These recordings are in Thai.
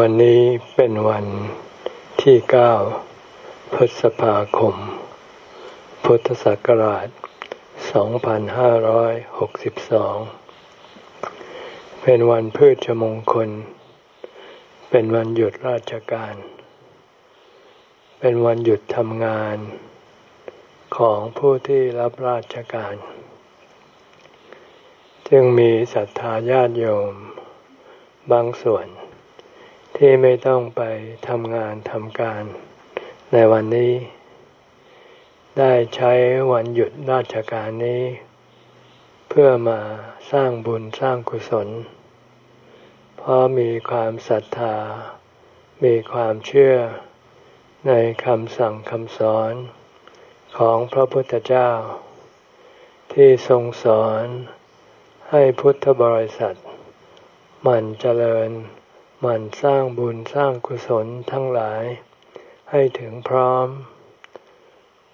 วันนี้เป็นวันที่เก้าพฤษภาคม พุทธศักราช 2562 เป็นวันพืชมงคล เป็นวันหยุดราชการ เป็นวันหยุดทำงาน ของผู้ที่รับราชการ จึงมีศรัทธาญาติโยม บางส่วน ที่ไม่ต้องไปทำงานทำการ ในวันนี้ ได้ใช้วันหยุดราชการนี้ เพื่อมาสร้างบุญสร้างกุศล เพราะมีความศรัทธา มีความเชื่อในคำสั่งคำสอนของพระพุทธเจ้า ที่ทรงสอนให้พุทธบริษัท มันเจริญ มันสร้างบุญสร้างกุศลทั้งหลาย ให้ถึงพร้อม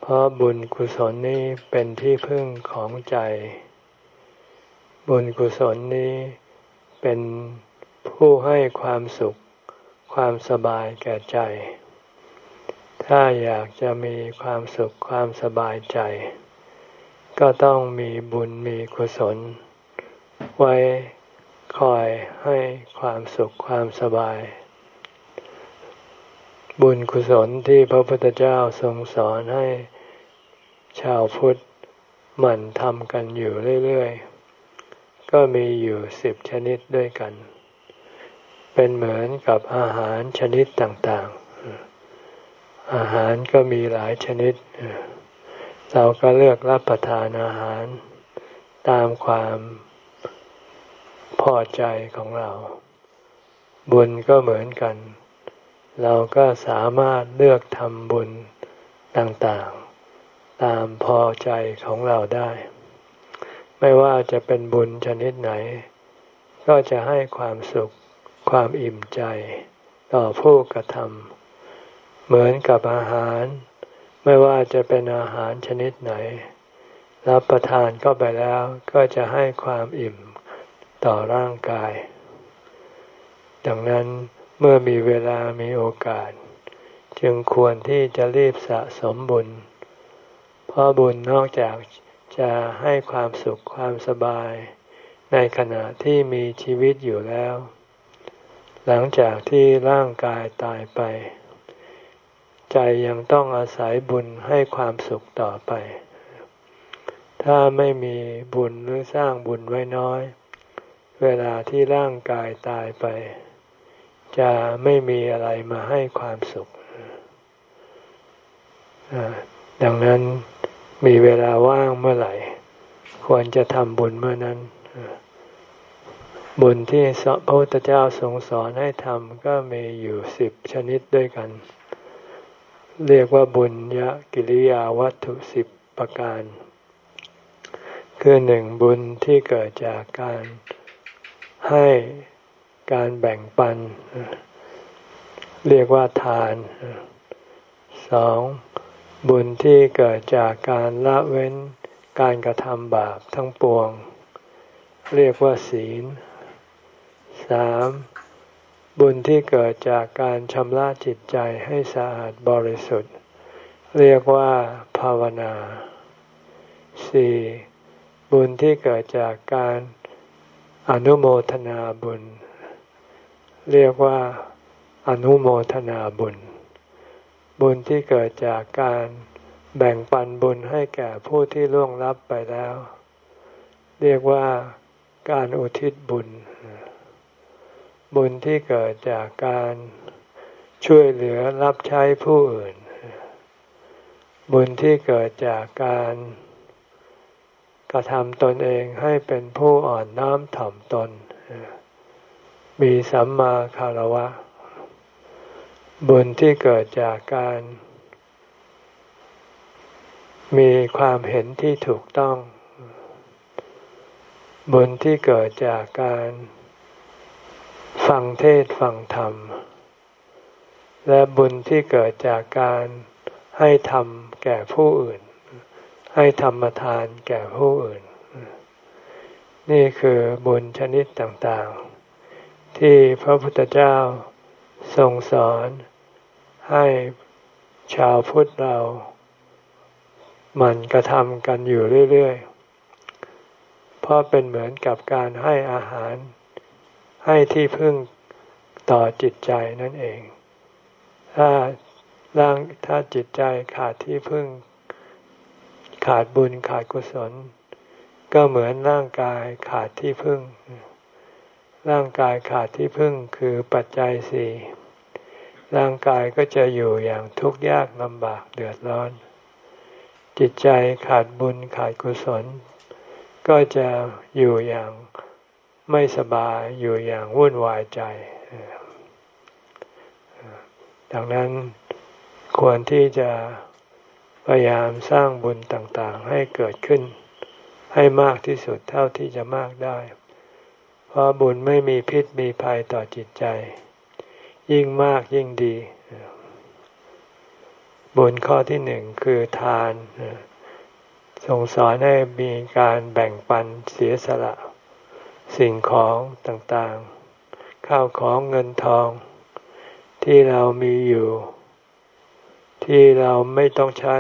เพราะบุญกุศลนี้เป็นที่พึ่งของใจ บุญกุศลนี้เป็นผู้ให้ความสุข ความสบายแก่ใจ ถ้าอยากจะมีความสุขความสบายใจ ก็ต้องมีบุญมีกุศล ไว้ คอยให้ความสุขความสบาย บุญกุศลที่พระพุทธเจ้าทรงสอนให้ชาวพุทธหมั่นทำกันอยู่เรื่อยๆ ก็มีอยู่สิบชนิดด้วยกัน เป็นเหมือนกับอาหารชนิดต่างๆ อาหารก็มีหลายชนิด เราก็เลือกรับประทานอาหารตามความ พอใจของเรา บุญก็เหมือนกัน เราก็สามารถเลือกทำบุญต่างๆ ตามพอใจของเราได้ ไม่ว่าจะเป็นบุญชนิดไหน ก็จะให้ความสุขความอิ่มใจ ต่อผู้กระทำเหมือนกับอาหาร ไม่ว่าจะเป็นอาหารชนิดไหน รับประทานก็ไปแล้วก็จะให้ความอิ่ม ต่อร่างกาย ดังนั้นเมื่อมีเวลามีโอกาส จึงควรที่จะรีบสะสมบุญ เพราะบุญนอกจากจะให้ความสุขความสบาย ในขณะที่มีชีวิตอยู่แล้ว หลังจากที่ร่างกายตายไป ใจยังต้องอาศัยบุญให้ความสุขต่อไป ถ้าไม่มีบุญหรือสร้างบุญไว้น้อย เวลาที่ร่างกายตายไป จะไม่มีอะไรมาให้ความสุข ดังนั้นมีเวลาว่างเมื่อไหร่ ควรจะทำบุญเมื่อนั้น บุญที่พระพุทธเจ้าทรงสอนให้ทำก็มีอยู่สิบชนิดด้วยกัน เรียกว่าบุญยะกิริยาวัตถุสิบประการ คือหนึ่งบุญที่เกิดจากการ ให้การแบ่งปัน เรียกว่าทานสองบุญที่เกิดจากการละเว้นการกระทำบาปทั้งปวง เรียกว่าศีลสามบุญที่เกิดจากการชำระจิตใจให้สะอาดบริสุทธิ์ เรียกว่าภาวนาสี่บุญที่เกิดจากการ อนุโมทนาบุญ เรียกว่า อนุโมทนาบุญ บุญที่เกิดจากการแบ่งปันบุญให้แก่ผู้ที่ล่วงลับไปแล้ว เรียกว่าการอุทิศบุญ บุญที่เกิดจากการช่วยเหลือรับใช้ผู้อื่น บุญที่เกิดจากการ กระทำตนเองให้เป็นผู้อ่อนน้อมถ่อมตน มีสัมมาคารวะ บุญที่เกิดจากการ มีความเห็นที่ถูกต้อง บุญที่เกิดจากการ ฟังเทศฟังธรรม และบุญที่เกิดจากการให้ธรรมแก่ผู้อื่น ให้ธรรมทานแก่ผู้อื่น นี่คือบุญชนิดต่างๆ ที่พระพุทธเจ้าทรงสอนให้ชาวพุทธเรามันกระทำกันอยู่เรื่อยๆ เพราะเป็นเหมือนกับการให้อาหาร ให้ที่พึ่งต่อจิตใจนั่นเอง ถ้าร่างถ้าจิตใจขาดที่พึ่ง ขาดบุญขาดกุศล ก็เหมือนร่างกายขาดที่พึ่ง ร่างกายขาดที่พึ่งคือปัจจัยสี่ร่างกายก็จะอยู่อย่างทุกข์ยากลำบากเดือดร้อน จิตใจขาดบุญขาดกุศล ก็จะอยู่อย่างไม่สบายอยู่อย่างวุ่นวายใจ ดังนั้นควรที่จะ พยายามสร้างบุญต่างๆ ให้เกิดขึ้น ให้มากที่สุดเท่าที่จะมากได้ เพราะบุญไม่มีพิษมีภัยต่อจิตใจ ยิ่งมากยิ่งดี บุญข้อที่หนึ่งคือทานส่งสอนให้มีการแบ่งปันเสียสละ สิ่งของต่างๆ ข้าวของเงินทอง ที่เรามีอยู่ ที่เราไม่ต้องใช้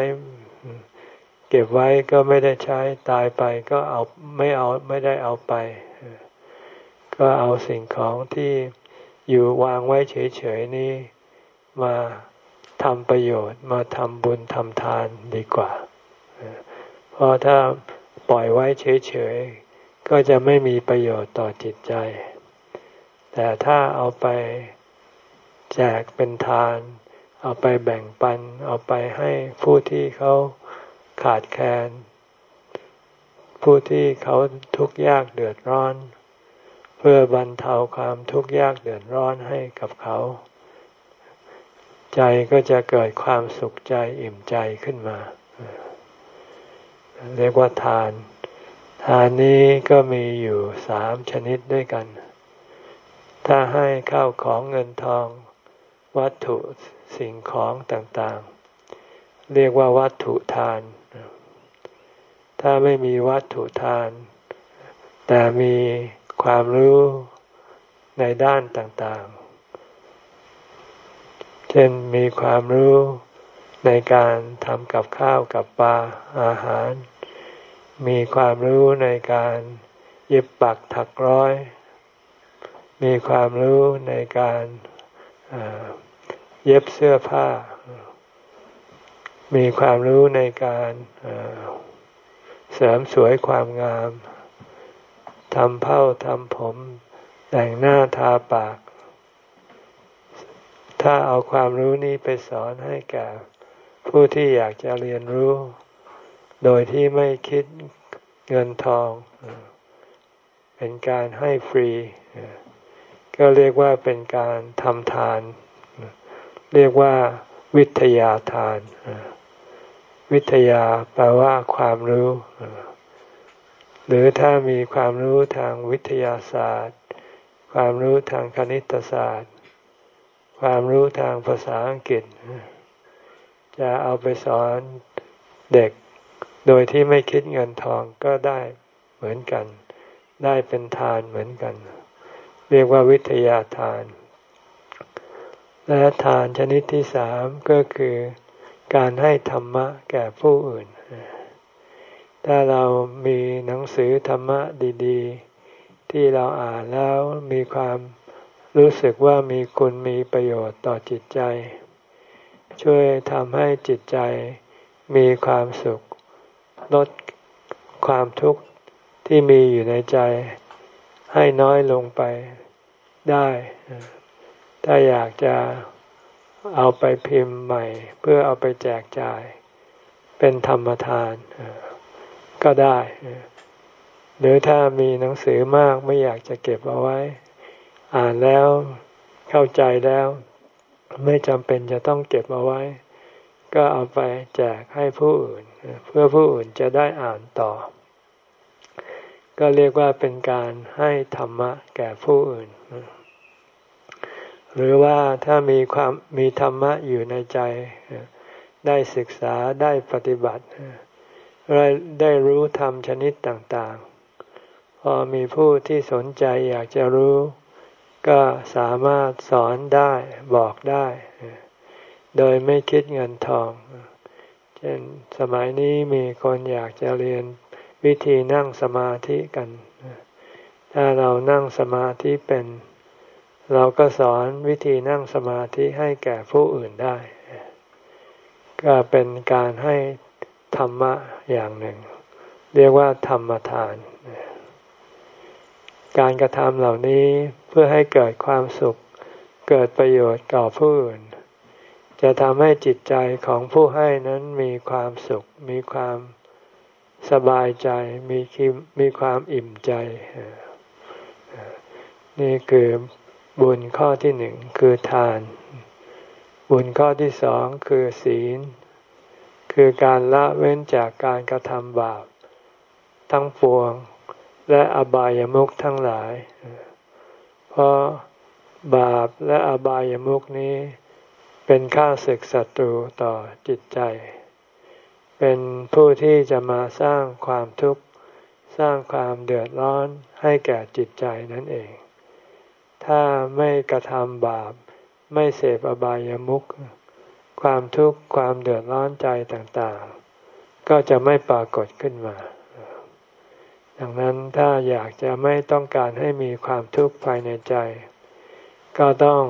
เก็บไว้ก็ไม่ได้ใช้ตายไปก็เอาไม่เอาไม่ได้เอาไป ก็เอาสิ่งของที่อยู่วางไว้เฉยๆนี้มาทำประโยชน์มาทำบุญทำทานดีกว่า เพราะถ้าปล่อยไว้เฉยๆ ก็จะไม่มีประโยชน์ต่อจิตใจ แต่ถ้าเอาไปแจกเป็นทาน เอาไปแบ่งปัน เอาไปให้ผู้ที่เขาขาดแคลน ผู้ที่เขาทุกข์ยากเดือดร้อน เพื่อบรรเทาความทุกข์ยากเดือดร้อนให้กับเขา ใจก็จะเกิดความสุขใจอิ่มใจขึ้นมา เรียกว่าทาน ทานนี้ก็มีอยู่สามชนิดด้วยกัน ถ้าให้ข้าวของเงินทอง วัตถุสิ่งของต่างๆ เรียกว่าวัตถุทาน ถ้าไม่มีวัตถุทาน แต่มีความรู้ในด้านต่างๆ เช่นมีความรู้ในการทำกับข้าวกับปลาอาหาร มีความรู้ในการเย็บปักถักร้อย มีความรู้ในการ เย็บเสื้อผ้า มีความรู้ในการเสริมสวยความงามทำเผ้าทำผม แต่งหน้าทาปาก ถ้าเอาความรู้นี้ไปสอนให้แก่ผู้ที่อยากจะเรียนรู้ โดยที่ไม่คิดเงินทอง เป็นการให้ฟรี ก็เรียกว่าเป็นการทำทาน เรียกว่าวิทยาทาน วิทยาแปลว่าความรู้ หรือถ้ามีความรู้ทางวิทยาศาสตร์ ความรู้ทางคณิตศาสตร์ ความรู้ทางภาษาอังกฤษ จะเอาไปสอนเด็ก โดยที่ไม่คิดเงินทองก็ได้เหมือนกัน ได้เป็นทานเหมือนกัน เรียกว่าวิทยาทาน และทานชนิดที่สามก็คือการให้ธรรมะแก่ผู้อื่น ถ้าเรามีหนังสือธรรมะดีๆ ที่เราอ่านแล้วมีความรู้สึกว่ามีคุณมีประโยชน์ต่อจิตใจ ช่วยทำให้จิตใจมีความสุข ลดความทุกข์ที่มีอยู่ในใจให้น้อยลงไป ได้ ถ้าอยากจะเอาไปพิมพ์ใหม่ เพื่อเอาไปแจกจ่าย เป็นธรรมทานก็ได้ หรือถ้ามีหนังสือมากไม่อยากจะเก็บเอาไว้ อ่านแล้วเข้าใจแล้ว ไม่จำเป็นจะต้องเก็บเอาไว้ ก็เอาไปแจกให้ผู้อื่น เพื่อผู้อื่นจะได้อ่านต่อ ก็เรียกว่าเป็นการให้ธรรมะแก่ผู้อื่น หรือว่าถ้ามีความมีธรรมะอยู่ในใจ ได้ศึกษาได้ปฏิบัติได้รู้ธรรมชนิดต่างๆ พอมีผู้ที่สนใจอยากจะรู้ ก็สามารถสอนได้บอกได้ โดยไม่คิดเงินทอง เช่นสมัยนี้มีคนอยากจะเรียนวิธีนั่งสมาธิกัน ถ้าเรานั่งสมาธิเป็น เราก็สอนวิธีนั่งสมาธิให้แก่ผู้อื่นได้ ก็เป็นการให้ธรรมะอย่างหนึ่ง เรียกว่าธรรมทาน การกระทำเหล่านี้เพื่อให้เกิดความสุข เกิดประโยชน์ก่อผู้อื่น จะทำให้จิตใจของผู้ให้นั้นมีความสุข มีความสบายใจ มีคิมมีความอิ่มใจ นี่คือ บุญข้อที่หนึ่งคือทาน บุญข้อที่สองคือศีล คือการละเว้นจากการกระทำบาป ทั้งปวงและอบายามุขทั้งหลาย เพราะบาปและอบายามุขนี้ เป็นข้าศึกศัตรูต่อจิตใจ เป็นผู้ที่จะมาสร้างความทุกข์ สร้างความเดือดร้อนให้แก่จิตใจนั่นเอง ถ้าไม่กระทำบาป ไม่เสพอบายามุขความทุกข์ความเดือดร้อนใจต่างๆ ก็จะไม่ปรากฏขึ้นมา ดังนั้นถ้าอยากจะไม่ต้องการให้มีความทุกข์ภายในใจ ก็ต้อง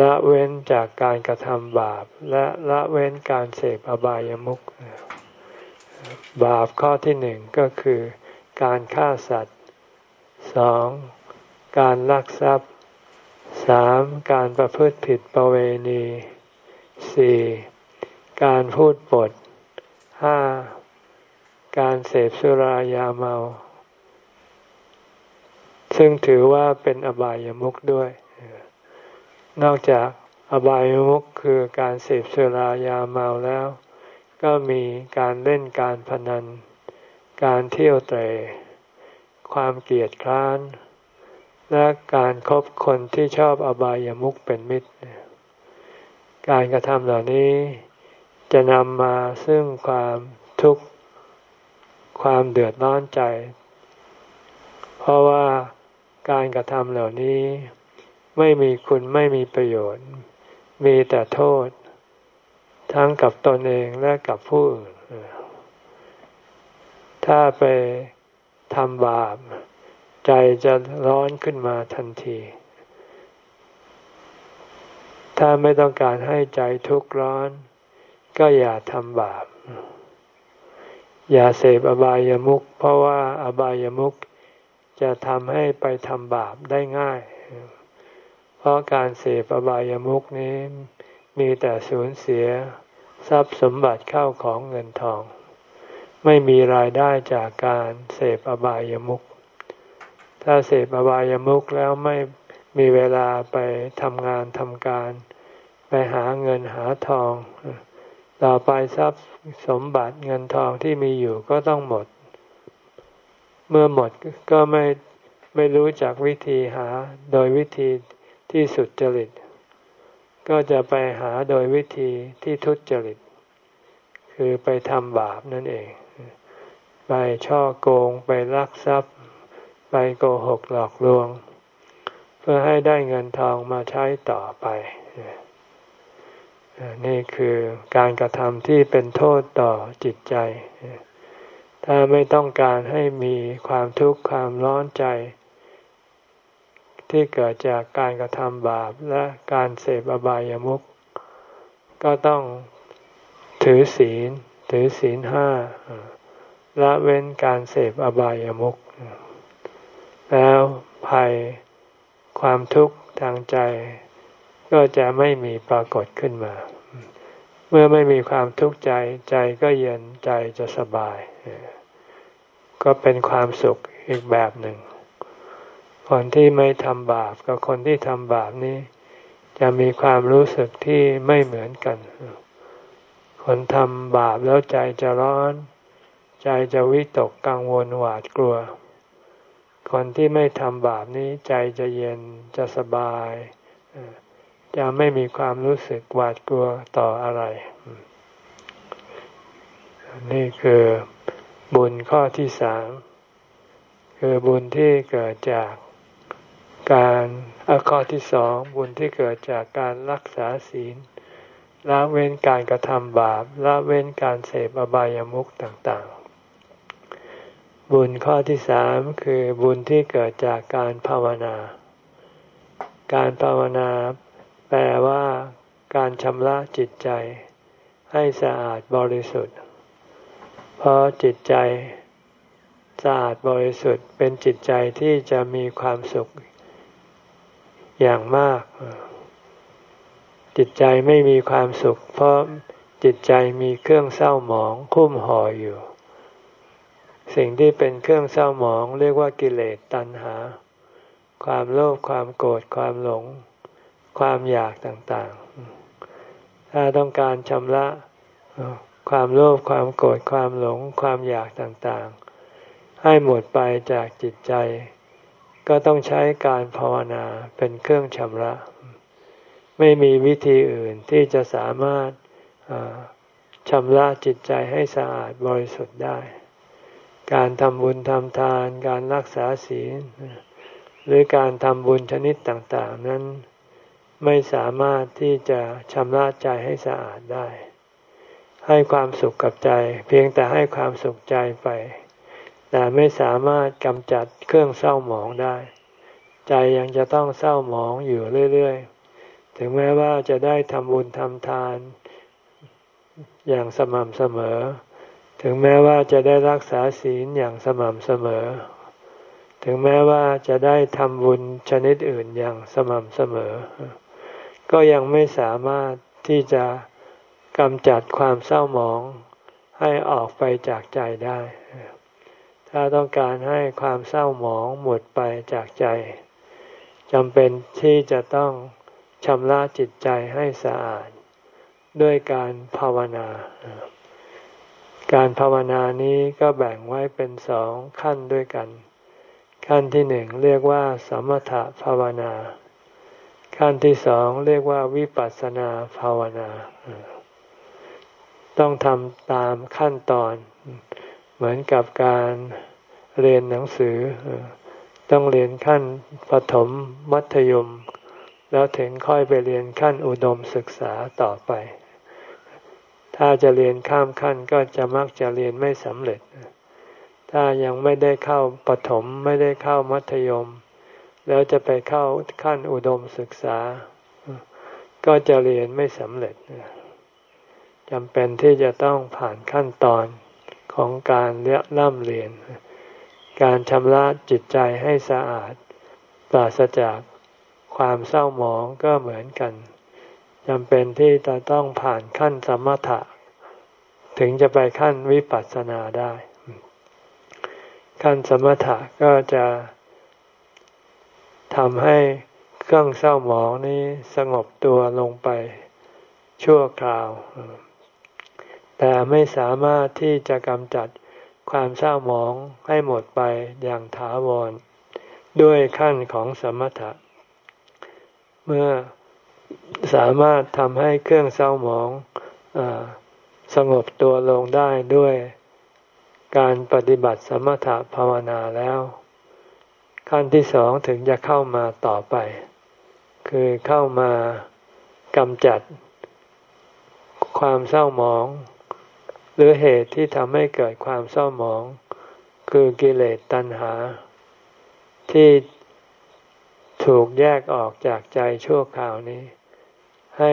ละเว้นจากการกระทำบาป และละเว้นการเสพอบายามุขบาปข้อที่หนึ่งก็คือการฆ่าสัตว์สอง การลักทรัพย์สามการประพฤติผิดประเวณีสี่การพูดปดห้าการเสพสุรายาเมา ซึ่งถือว่าเป็นอบายามุขด้วย นอกจากอบายมุขคือการเสพสุรายาเมาแล้ว ก็มีการเล่นการพนัน การเที่ยวเตะความเกลียดคร้าน และการครบคนที่ชอบอบายามุขเป็นมิตร การกระทำเหล่านี้จะนำมาซึ่งความทุกข์ความเดือดร้อนใจ เพราะว่าการกระทำเหล่านี้ไม่มีคุณไม่มีประโยชน์ มีแต่โทษ ทั้งกับตนเองและกับผู้อื่น ถ้าไปทำบาป ใจจะร้อนขึ้นมาทันที ถ้าไม่ต้องการให้ใจทุกข์ร้อน ก็อย่าทำบาป อย่าเสพอบายามุขเพราะว่าอบายามุขจะทำให้ไปทำบาปได้ง่าย เพราะการเสพอบายามุขนี้มีแต่สูญเสียทรัพย์สมบัติเข้าของเงินทอง ไม่มีรายได้จากการเสพอบายามุข ถ้าเสพอบายามุขแล้วไม่มีเวลาไปทำงานทำการ ไปหาเงินหาทอง ต่อไปทรัพย์สมบัติเงินทองที่มีอยู่ก็ต้องหมด เมื่อหมดก็ไม่ไม่รู้จักวิธีหาโดยวิธีที่สุดจริต ก็จะไปหาโดยวิธีที่ทุจริต คือไปทำบาปนั่นเอง ไปช่อโกงไปลักทรัพย์ ไปโกหกหลอกลวง เพื่อให้ได้เงินทองมาใช้ต่อไป นี่คือการกระทำที่เป็นโทษต่อจิตใจ ถ้าไม่ต้องการให้มีความทุกข์ความร้อนใจ ที่เกิดจากการกระทำบาปและการเสพอบายามุขก็ต้องถือศีล ถือศีลห้าละเว้นการเสพอบายามุข แล้วภัยความทุกข์ทางใจ ก็จะไม่มีปรากฏขึ้นมา เมื่อไม่มีความทุกข์ใจใจก็เย็นใจจะสบาย ก็เป็นความสุขอีกแบบหนึ่ง คนที่ไม่ทำบาปกับคนที่ทำบาปนี้ จะมีความรู้สึกที่ไม่เหมือนกัน คนทำบาปแล้วใจจะร้อน ใจจะวิตกกังวลหวาดกลัว คนที่ไม่ทำบาปนี้ใจจะเย็นจะสบาย จะไม่มีความรู้สึกหวาดกลัวต่ออะไร นี่คือบุญข้อที่สามคือบุญที่เกิดจากการข้อที่สองบุญที่เกิดจากการรักษาศีลละเว้นการกระทำบาปละเว้นการเสพอบายามุขต่างๆ บุญข้อที่สามคือบุญที่เกิดจากการภาวนา การภาวนา แปลว่าการชำระจิตใจ ให้สะอาดบริสุทธิ์ เพราะจิตใจสะอาดบริสุทธิ์เป็นจิตใจที่จะมีความสุขอย่างมาก จิตใจไม่มีความสุข เพราะจิตใจมีเครื่องเศร้าหมองคุ้มห่ออยู่ สิ่งที่เป็นเครื่องเศร้าหมองเรียกว่ากิเลสตัณหา ความโลภความโกรธความหลง ความอยากต่างๆ ถ้าต้องการชำระความโลภความโกรธความหลง ความอยากต่างๆ ให้หมดไปจากจิตใจ ก็ต้องใช้การภาวนาเป็นเครื่องชำระ ไม่มีวิธีอื่นที่จะสามารถชำระจิตใจให้สะอาดบริสุทธิ์ได้ การทำบุญทำทานการรักษาศีล หรือการทำบุญชนิดต่างๆ นั้นไม่สามารถที่จะชำระใจให้สะอาดได้ ให้ความสุขกับใจ เพียงแต่ให้ความสุขใจไป แต่ไม่สามารถกำจัดเครื่องเศร้าหมองได้ ใจยังจะต้องเศร้าหมองอยู่เรื่อยๆ ถึงแม้ว่าจะได้ทำบุญทำทาน อย่างสม่ำเสมอ ถึงแม้ว่าจะได้รักษาศีลอย่างสม่ำเสมอ ถึงแม้ว่าจะได้ทำบุญชนิดอื่นอย่างสม่ำเสมอ ก็ยังไม่สามารถที่จะกำจัดความเศร้าหมองให้ออกไปจากใจได้ ถ้าต้องการให้ความเศร้าหมองหมดไปจากใจจำเป็นที่จะต้องชำระจิตใจให้สะอาด ด้วยการภาวนา การภาวนานี้ก็แบ่งไว้เป็นสองขั้นด้วยกัน ขั้นที่หนึ่งเรียกว่าสมถภาวนา ขั้นที่สองเรียกว่าวิปัสสนาภาวนา ต้องทำตามขั้นตอน เหมือนกับการเรียนหนังสือ ต้องเรียนขั้นปฐมมัธยม แล้วถึงค่อยไปเรียนขั้นอุดมศึกษาต่อไป ถ้าจะเรียนข้ามขั้นก็จะมักจะเรียนไม่สำเร็จ ถ้ายังไม่ได้เข้าปฐมไม่ได้เข้ามัธยม แล้วจะไปเข้าขั้นอุดมศึกษา ก็จะเรียนไม่สำเร็จจำเป็นที่จะต้องผ่านขั้นตอนของการเลี้ยล่ำเรียน การชำระจิตใจให้สะอาด ปราศจากความเศร้าหมองก็เหมือนกัน จำเป็นที่จะต้องผ่านขั้นสมถะ ถึงจะไปขั้นวิปัสสนาได้ ขั้นสมถะก็จะทำให้เครื่องเศร้าหมองนี้สงบตัวลงไปชั่วคราว แต่ไม่สามารถที่จะกำจัดความเศร้าหมองให้หมดไปอย่างถาวร ด้วยขั้นของสมถะ เมื่อ สามารถทำให้เครื่องเศร้าหมองอสงบตัวลงได้ด้วยการปฏิบัติสมถภาวนาแล้ว ขั้นที่สองถึงจะเข้ามาต่อไป คือเข้ามากำจัด ความเศร้าหมอง หรือเหตุที่ทำให้เกิดความเศร้าหมอง คือกิเลสตัณหา ที่ถูกแยกออกจากใจชั่วคราวนี้ ให้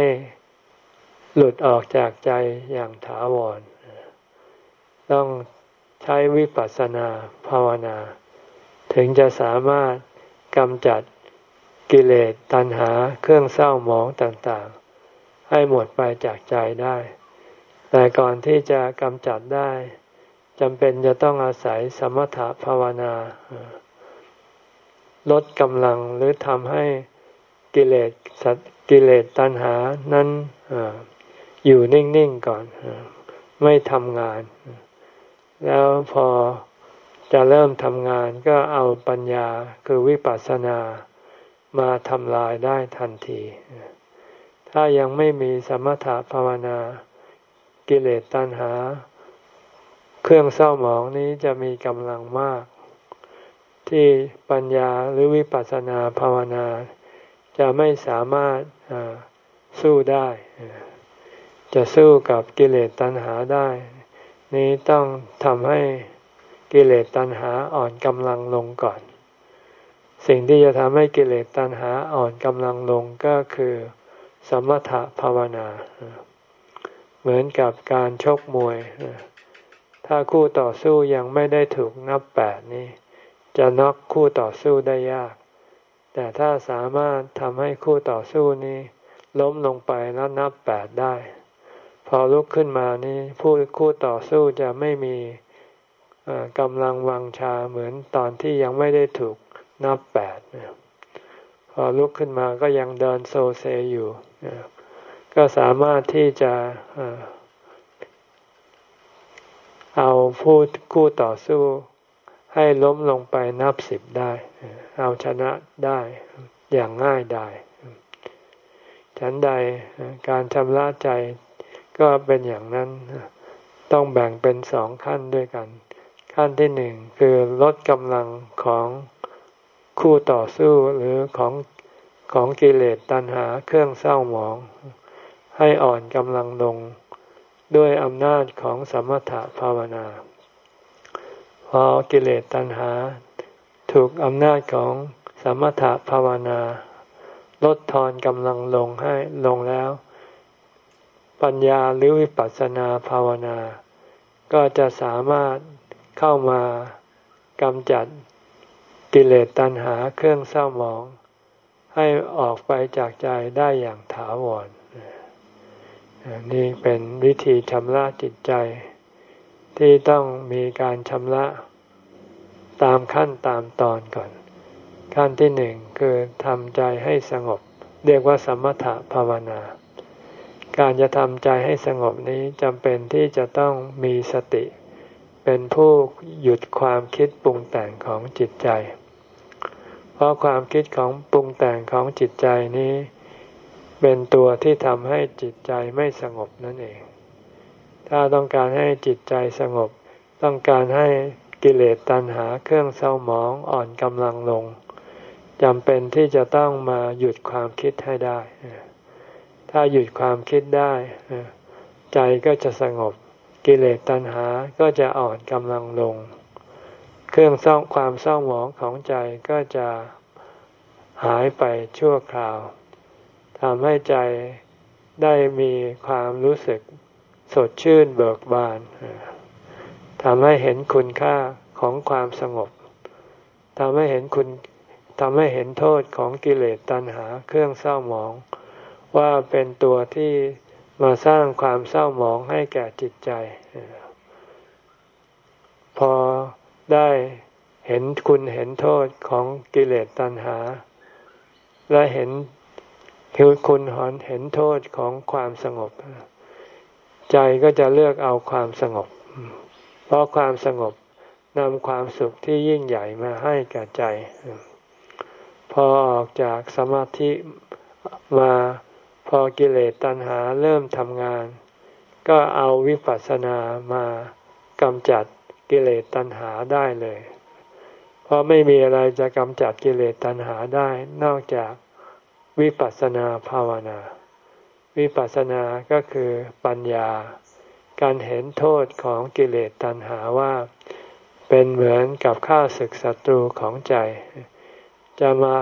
หลุดออกจากใจอย่างถาวร ต้องใช้วิปัสสนาภาวนา ถึงจะสามารถกำจัดกิเลสตัณหาเครื่องเศร้าหมองต่างๆ ให้หมดไปจากใจได้ แต่ก่อนที่จะกำจัดได้จำเป็นจะต้องอาศัยสมถภาวนา ลดกำลังหรือทำให้ กิเลสสัตกิเลสตัณหานั้นออยู่นิ่งๆก่อน ไม่ทำงาน แล้วพอจะเริ่มทำงานก็เอาปัญญาคือวิปัสสนามาทำลายได้ทันที ถ้ายังไม่มีสมถะภาวนา กิเลสตัณหา เครื่องเศร้าหมองนี้จะมีกำลังมาก ที่ปัญญาหรือวิปัสสนาภาวนา จะไม่สามารถสู้ได้ จะสู้กับกิเลสตัณหาได้ นี้ต้องทำให้กิเลสตัณหาอ่อนกำลังลงก่อน สิ่งที่จะทำให้กิเลสตัณหาอ่อนกำลังลงก็คือ สมถภาวนา เหมือนกับการชกมวย ถ้าคู่ต่อสู้ยังไม่ได้ถูกนับแปดนี้จะน็อกคู่ต่อสู้ได้ยาก แต่ถ้าสามารถทำให้คู่ต่อสู้นี้ ล้มลงไปแล้วนับแปดได้ พอลุกขึ้นมานี้ผู้คู่ต่อสู้จะไม่มีกำลังวังชาเหมือนตอนที่ยังไม่ได้ถูกนับแปดพอลุกขึ้นมาก็ยังเดินโซเซอยู่ ก็สามารถที่จะเอาผู้คู่ต่อสู้ ให้ล้มลงไปนับสิบได้ เอาชนะได้อย่างง่ายได้ฉันใดการชำระใจก็เป็นอย่างนั้นต้องแบ่งเป็นสองขั้นด้วยกัน ขั้นที่หนึ่งคือลดกำลังของคู่ต่อสู้หรือของของกิเลสตัณหาเครื่องเศร้าหมอง ให้อ่อนกำลังลงด้วยอำนาจของสมถะภาวนา พอกิเลสตัณหา ถูกอำนาจของสมถะภาวนา ลดทอนกำลังลงให้ลงแล้ว ปัญญาหรือวิปัสสนาภาวนา ก็จะสามารถเข้ามากำจัดกิเลสตัณหาเครื่องเศร้าหมอง ให้ออกไปจากใจได้อย่างถาวรนี่เป็นวิธีชำระจิตใจ ที่ต้องมีการชำระตามขั้นตามตอนก่อน ขั้นที่หนึ่งคือทำใจให้สงบ เรียกว่าสมถะภาวนา การจะทำใจให้สงบนี้จำเป็นที่จะต้องมีสติ เป็นผู้หยุดความคิดปรุงแต่งของจิตใจ เพราะความคิดของปรุงแต่งของจิตใจนี้ เป็นตัวที่ทำให้จิตใจไม่สงบนั่นเอง ถ้าต้องการให้จิตใจสงบ ต้องการให้กิเลสตัณหาเครื่องเศร้าหมองอ่อนกำลังลงจำเป็นที่จะต้องมาหยุดความคิดให้ได้ ถ้าหยุดความคิดได้ ใจก็จะสงบ กิเลสตัณหาก็จะอ่อนกำลังลง เครื่องเศร้าความเศร้าหมองของใจก็จะหายไปชั่วคราวทำให้ใจได้มีความรู้สึก สดชื่นเบิกบานทำให้เห็นคุณค่าของความสงบทำให้เห็นคุณทำให้เห็นโทษของกิเลสตัณหาเครื่องเศร้าหมอง ว่าเป็นตัวที่มาสร้างความเศร้าหมองให้แก่จิตใจ พอได้เห็นคุณเห็นโทษของกิเลสตัณหา และเห็นคือคุณหอนเห็นโทษของความสงบ ใจก็จะเลือกเอาความสงบ เพราะความสงบนำความสุขที่ยิ่งใหญ่มาให้แก่ใจ พอออกจากสมาธิมาพอกิเลสตัณหาเริ่มทำงาน ก็เอาวิปัสสนามากำจัดกิเลสตัณหาได้เลย เพราะไม่มีอะไรจะกำจัดกิเลสตัณหาได้ นอกจากวิปัสสนาภาวนา วิปัสสนาก็คือปัญญา การเห็นโทษของกิเลสตัณหาว่า เป็นเหมือนกับข้าศึกศัตรูของใจ จะมา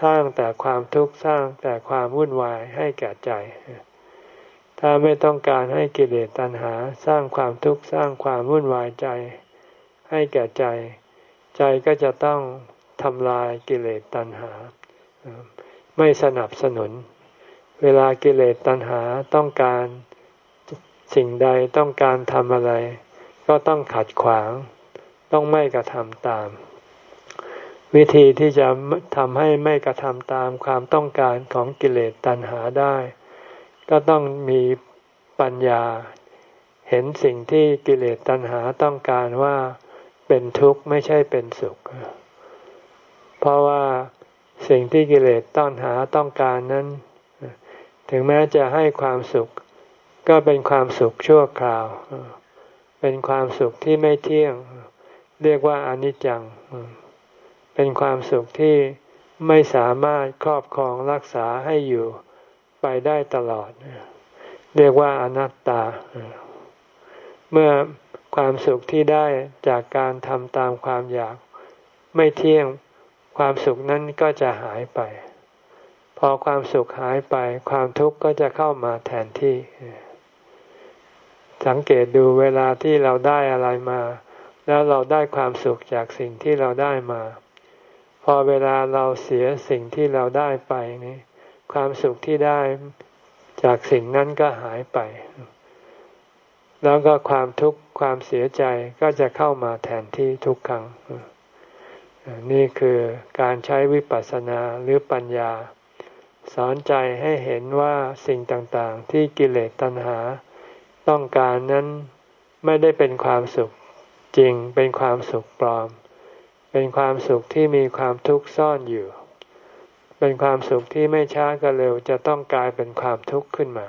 สร้างแต่ความทุกข์สร้างแต่ความวุ่นวายให้แก่ใจ ถ้าไม่ต้องการให้กิเลสตัณหาสร้างความทุกข์สร้างความวุ่นวายใจ ให้แก่ใจ ใจก็จะต้องทำลายกิเลสตัณหา ไม่สนับสนุน เวลากิเลสตัณหาต้องการสิ่งใดต้องการทำอะไร ก็ต้องขัดขวาง ต้องไม่กระทำตาม วิธีที่จะทำให้ไม่กระทำตามความต้องการของกิเลสตัณหาได้ ก็ต้องมีปัญญา เห็นสิ่งที่กิเลสตัณหาต้องการว่าเป็นทุกข์ไม่ใช่เป็นสุข เพราะว่าสิ่งที่กิเลสตัณหาต้องการนั้น ถึงแม้จะให้ความสุข ก็เป็นความสุขชั่วคราว เป็นความสุขที่ไม่เที่ยง เรียกว่าอนิจจัง เป็นความสุขที่ไม่สามารถครอบครองรักษาให้อยู่ไปได้ตลอด เรียกว่าอนัตตา เมื่อความสุขที่ได้จากการทำตามความอยาก ไม่เที่ยงความสุขนั้นก็จะหายไป พอความสุขหายไป ความทุกข์ก็จะเข้ามาแทนที่ สังเกตดูเวลาที่เราได้อะไรมา แล้วเราได้ความสุขจากสิ่งที่เราได้มา พอเวลาเราเสียสิ่งที่เราได้ไปนี่ความสุขที่ได้จากสิ่งนั้นก็หายไป แล้วก็ความทุกข์ความเสียใจก็จะเข้ามาแทนที่ทุกครั้ง นี่คือการใช้วิปัสสนาหรือปัญญา สอนใจให้เห็นว่าสิ่งต่างๆ ที่กิเลสตัณหา ต้องการนั้นไม่ได้เป็นความสุขจริงเป็นความสุขปลอม เป็นความสุขที่มีความทุกข์ซ่อนอยู่ เป็นความสุขที่ไม่ช้าก็เร็วจะต้องกลายเป็นความทุกข์ขึ้นมา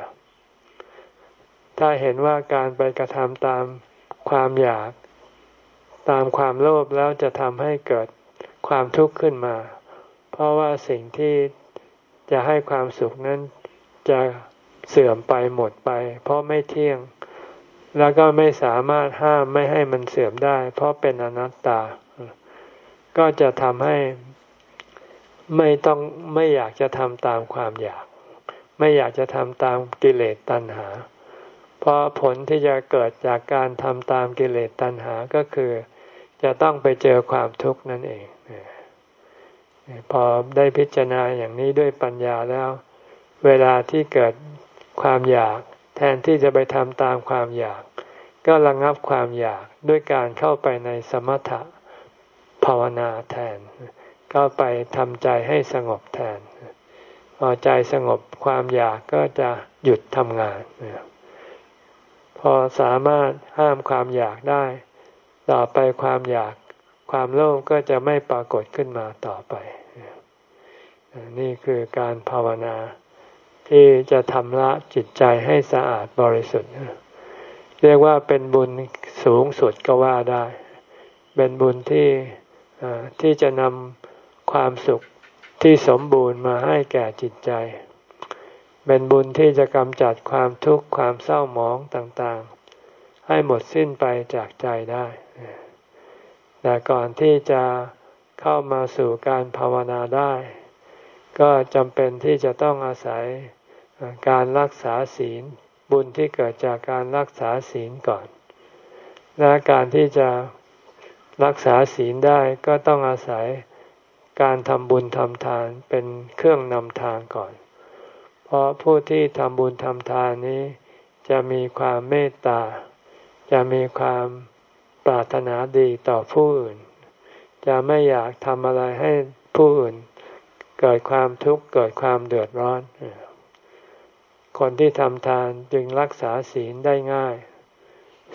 ถ้าเห็นว่าการไปกระทำตามความอยาก ตามความโลภแล้วจะทำให้เกิดความทุกข์ขึ้นมา เพราะว่าสิ่งที่ จะให้ความสุขนั้นจะเสื่อมไปหมดไป เพราะไม่เที่ยง แล้วก็ไม่สามารถห้ามไม่ให้มันเสื่อมได้ เพราะเป็นอนัตตา ก็จะทำให้ไม่ต้องไม่อยากจะทำตามความอยาก ไม่อยากจะทำตามกิเลสตัณหา เพราะผลที่จะเกิดจากการทำตามกิเลสตัณหาก็คือ จะต้องไปเจอความทุกข์นั่นเอง พอได้พิจารณาอย่างนี้ด้วยปัญญาแล้ว เวลาที่เกิดความอยาก แทนที่จะไปทำตามความอยาก ก็ระงงับความอยากด้วยการเข้าไปในสมถะภาวนาแทน ก็ไปทำใจให้สงบแทน พอใจสงบความอยากก็จะหยุดทำงาน พอสามารถห้ามความอยากได้ ต่อไปความอยากความโลภก็จะไม่ปรากฏขึ้นมาต่อไป นี่คือการภาวนาที่จะทำละจิตใจให้สะอาดบริสุทธิ์ เรียกว่าเป็นบุญสูงสุดก็ว่าได้ เป็นบุญที่ที่จะนำความสุขที่สมบูรณ์มาให้แก่จิตใจ เป็นบุญที่จะกำจัดความทุกข์ความเศร้าหมองต่างๆ ให้หมดสิ้นไปจากใจได้ แต่ก่อนที่จะเข้ามาสู่การภาวนาได้ ก็จำเป็นที่จะต้องอาศัยการรักษาศีล บุญที่เกิดจากการรักษาศีลก่อน และการที่จะรักษาศีลได้ก็ต้องอาศัยการทำบุญทำทานเป็นเครื่องนำทางก่อน เพราะผู้ที่ทำบุญทำทานนี้ จะมีความเมตตา จะมีความปรารถนาดีต่อผู้อื่น จะไม่อยากทำอะไรให้ผู้อื่น เกิดความทุกข์เกิดความเดือดร้อน คนที่ทำทานจึงรักษาศีลได้ง่าย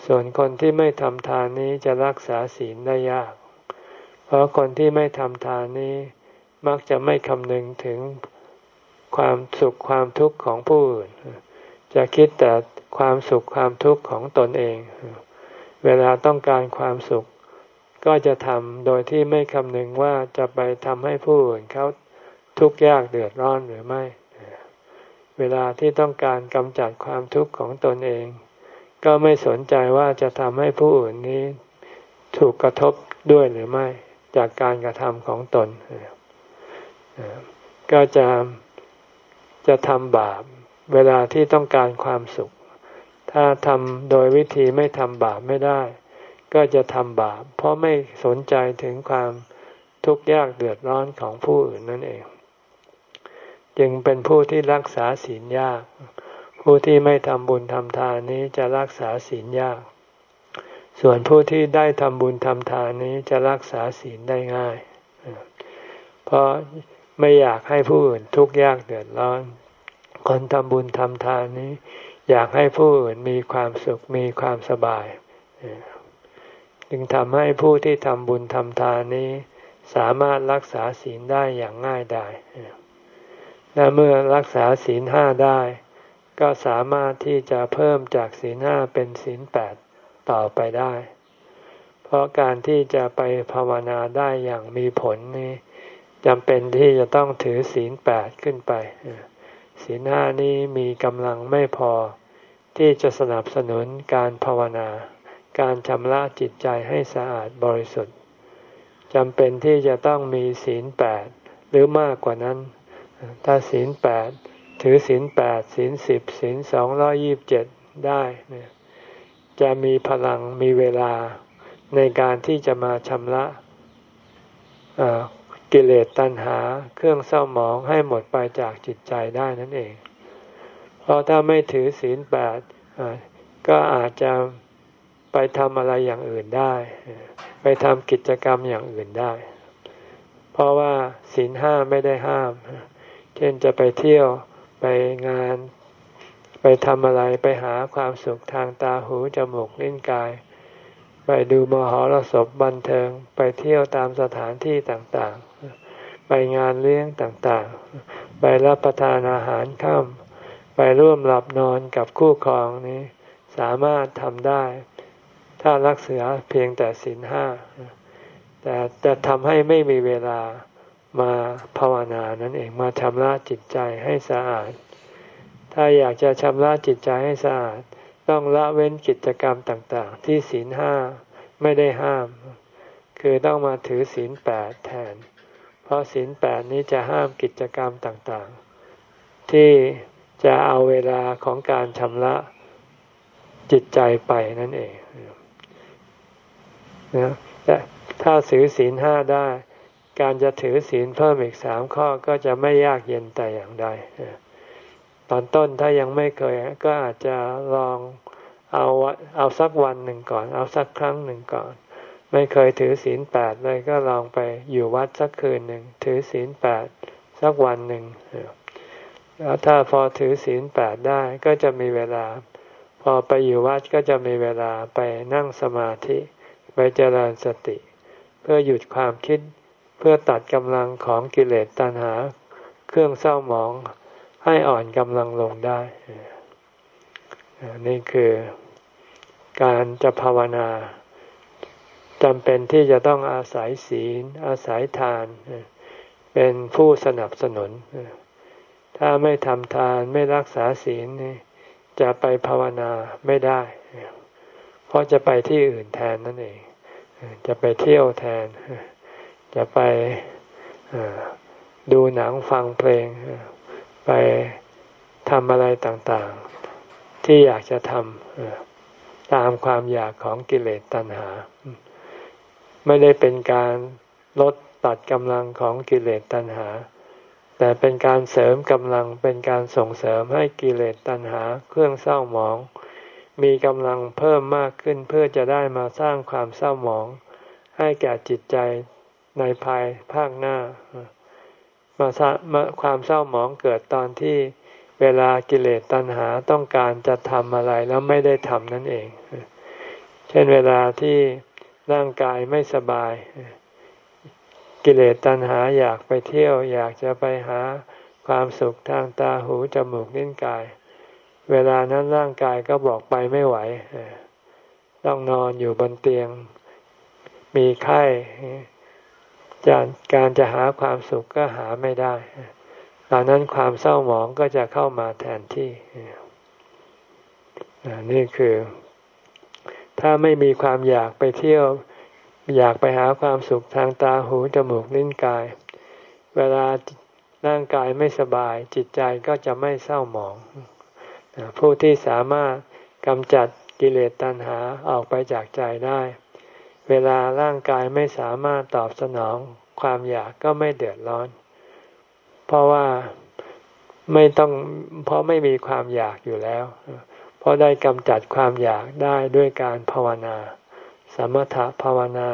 ส่วนคนที่ไม่ทำทานนี้จะรักษาศีลได้ยาก เพราะคนที่ไม่ทำทานนี้มักจะไม่คำนึงถึงความสุขความทุกข์ของผู้อื่น จะคิดแต่ความสุขความทุกข์ของตนเอง เวลาต้องการความสุข ก็จะทำโดยที่ไม่คำนึงว่าจะไปทำให้ผู้อื่นเขา ทุกข์ยากเดือดร้อนหรือไม่ เวลาที่ต้องการกำจัดความทุกข์ของตนเอง ก็ไม่สนใจว่าจะทำให้ผู้อื่นนี้ถูกกระทบด้วยหรือไม่ จากการกระทำของตน ก็จะจะทำบาป เวลาที่ต้องการความสุข ถ้าทำโดยวิธีไม่ทำบาปไม่ได้ ก็จะทำบาป เพราะไม่สนใจถึงความทุกข์ยากเดือดร้อนของผู้อื่นนั่นเอง จึงเป็นผู้ที่รักษาศีลยาก ผู้ที่ไม่ทำบุญทำทานนี้จะรักษาศีลยาก ส่วนผู้ที่ได้ทำบุญทำทานนี้จะรักษาศีลได้ง่าย เพราะไม่อยากให้ผู้อื่นทุกข์ยากเดือดร้อน คนทำบุญทำทานนี้ อยากให้ผู้อื่นมีความสุขมีความสบาย จึงทำให้ผู้ที่ทำบุญทำทานนี้ สามารถรักษาศีลได้อย่างง่ายได้ และเมื่อรักษาศีลห้าได้ ก็สามารถที่จะเพิ่มจากศีลห้าเป็นศีลแปดต่อไปได้ เพราะการที่จะไปภาวนาได้อย่างมีผลนี่จำเป็นที่จะต้องถือศีลแปดขึ้นไป ศีลห้านี้มีกำลังไม่พอที่จะสนับสนุนการภาวนา การชำระจิตใจให้สะอาดบริสุทธิ์จำเป็นที่จะต้องมีศีลแปดหรือมากกว่านั้น ถ้าศีลแปดถือศีลแปดศีลสิบศีลสองร้อยี่บเจ็ดได้เนี่ยจะมีพลังมีเวลาในการที่จะมาชำระกิเลสตัณหาเครื่องเศร้าหมองให้หมดไปจากจิตใจได้นั่นเอง เพราะถ้าไม่ถือศีลแปดก็อาจจะไปทำอะไรอย่างอื่นได้ ไปทำกิจกรรมอย่างอื่นได้ เพราะว่าศีลห้าไม่ได้ห้าม เช่นจะไปเที่ยวไปงาน ไปทำอะไรไปหาความสุขทางตาหูจมูกลิ้นกาย ไปดูมหรสพบันเทิง ไปเที่ยวตามสถานที่ต่างๆ ไปงานเลี้ยงต่างๆ ไปรับประทานอาหารค่ำไปร่วมหลับนอนกับคู่ครองนี้ สามารถทำได้ ถ้ารักษาเพียงแต่ศีลห้าแต่จะทำให้ไม่มีเวลา มาภาวนานั่นเองมาชำระจิตใจให้สะอาด ถ้าอยากจะชำระจิตใจให้สะอาด ต้องละเว้นกิจกรรมต่างๆ ที่ศีลห้าไม่ได้ห้าม คือต้องมาถือศีลแปดแทน เพราะศีลแปดนี้จะห้ามกิจกรรมต่างๆ ที่จะเอาเวลาของการชำระจิตใจไปนั่นเองนะแต่ถ้าถือศีลห้าได้ การจะถือศีลเพิ่มอีกสามข้อก็จะไม่ยากเย็นแต่อย่างใดตอนต้นถ้ายังไม่เคยก็อาจจะลองเอาเอาสักวันหนึ่งก่อน เอาสักครั้งหนึ่งก่อน ไม่เคยถือศีลแปดเลยก็ลองไปอยู่วัดสักคืนหนึ่งถือศีลแปดสักวันหนึ่งแล้วถ้าพอถือศีลแปดได้ก็จะมีเวลา พอไปอยู่วัดก็จะมีเวลาไปนั่งสมาธิ ไปเจริญสติ เพื่อหยุดความคิด เพื่อตัดกำลังของกิเลสตัณหา เครื่องเศร้าหมองให้อ่อนกำลังลงได้นี่คือการจะภาวนาจำเป็นที่จะต้องอาศัยศีล อาศัยทาน เป็นผู้สนับสนุน ถ้าไม่ทำทานไม่รักษาศีลจะไปภาวนาไม่ได้ เพราะจะไปที่อื่นแทนนั่นเอง จะไปเที่ยวแทน จะไปดูหนังฟังเพลง ไปทำอะไรต่างๆ ที่อยากจะทำตามความอยากของกิเลสตัณหา ไม่ได้เป็นการลดตัดกำลังของกิเลสตัณหา แต่เป็นการเสริมกำลังเป็นการส่งเสริมให้กิเลสตัณหา เครื่องเศร้าหมอง มีกำลังเพิ่มมากขึ้นเพื่อจะได้มาสร้างความเศร้าหมอง ให้แก่จิตใจ ในภายภาคหน้ามามาความเศร้าหมองเกิดตอนที่เวลากิเลสตัณหาต้องการจะทำอะไรแล้วไม่ได้ทำนั่นเอง เช่นเวลาที่ร่างกายไม่สบาย กิเลสตัณหาอยากไปเที่ยว อยากจะไปหาความสุขทางตาหูจมูกนิ้นกาย เวลานั้นร่างกายก็บอกไปไม่ไหว ต้องนอนอยู่บนเตียง มีไข้ การจะหาความสุขก็หาไม่ได้ตอนนั้นความเศร้าหมองก็จะเข้ามาแทนที่นี่คือ ถ้าไม่มีความอยากไปเที่ยว อยากไปหาความสุขทางตาหูจมูกลิ้นกาย เวลาร่างกายไม่สบาย จิตใจก็จะไม่เศร้าหมอง ผู้ที่สามารถกำจัดกิเลสตัณหาออกไปจากใจได้ เวลาร่างกายไม่สามารถตอบสนองความอยากก็ไม่เดือดร้อน เพราะว่าไม่ต้องเพราะไม่มีความอยากอยู่แล้ว เพราะได้กำจัดความอยากได้ด้วยการภาวนา สมถภาวนา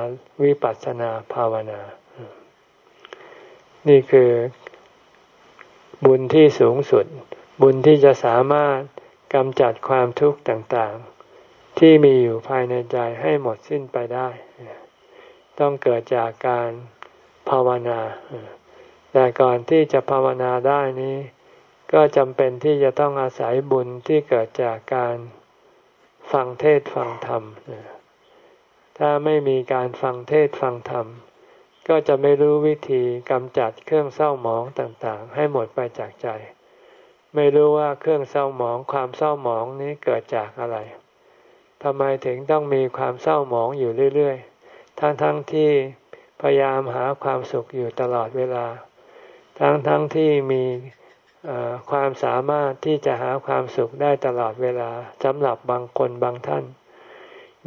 วิปัสสนาภาวนา นี่คือบุญที่สูงสุด บุญที่จะสามารถกำจัดความทุกข์ต่าง ที่มีอยู่ภายในใจให้หมดสิ้นไปได้ ต้องเกิดจากการภาวนา แต่ก่อนที่จะภาวนาได้นี้ ก็จำเป็นที่จะต้องอาศัยบุญที่เกิดจากการฟังเทศฟังธรรม ถ้าไม่มีการฟังเทศฟังธรรม ก็จะไม่รู้วิธีกำจัดเครื่องเศร้าหมองต่างๆ ให้หมดไปจากใจ ไม่รู้ว่าเครื่องเศร้าหมองความเศร้าหมองนี้เกิดจากอะไร ทำไมถึงต้องมีความเศร้าหมองอยู่เรื่อยๆ ทั้งๆทที่พยายามหาความสุขอยู่ตลอดเวลา ทั้งๆทที่มีความสามารถที่จะหาความสุขได้ตลอดเวลาสำหรับบางคนบางท่าน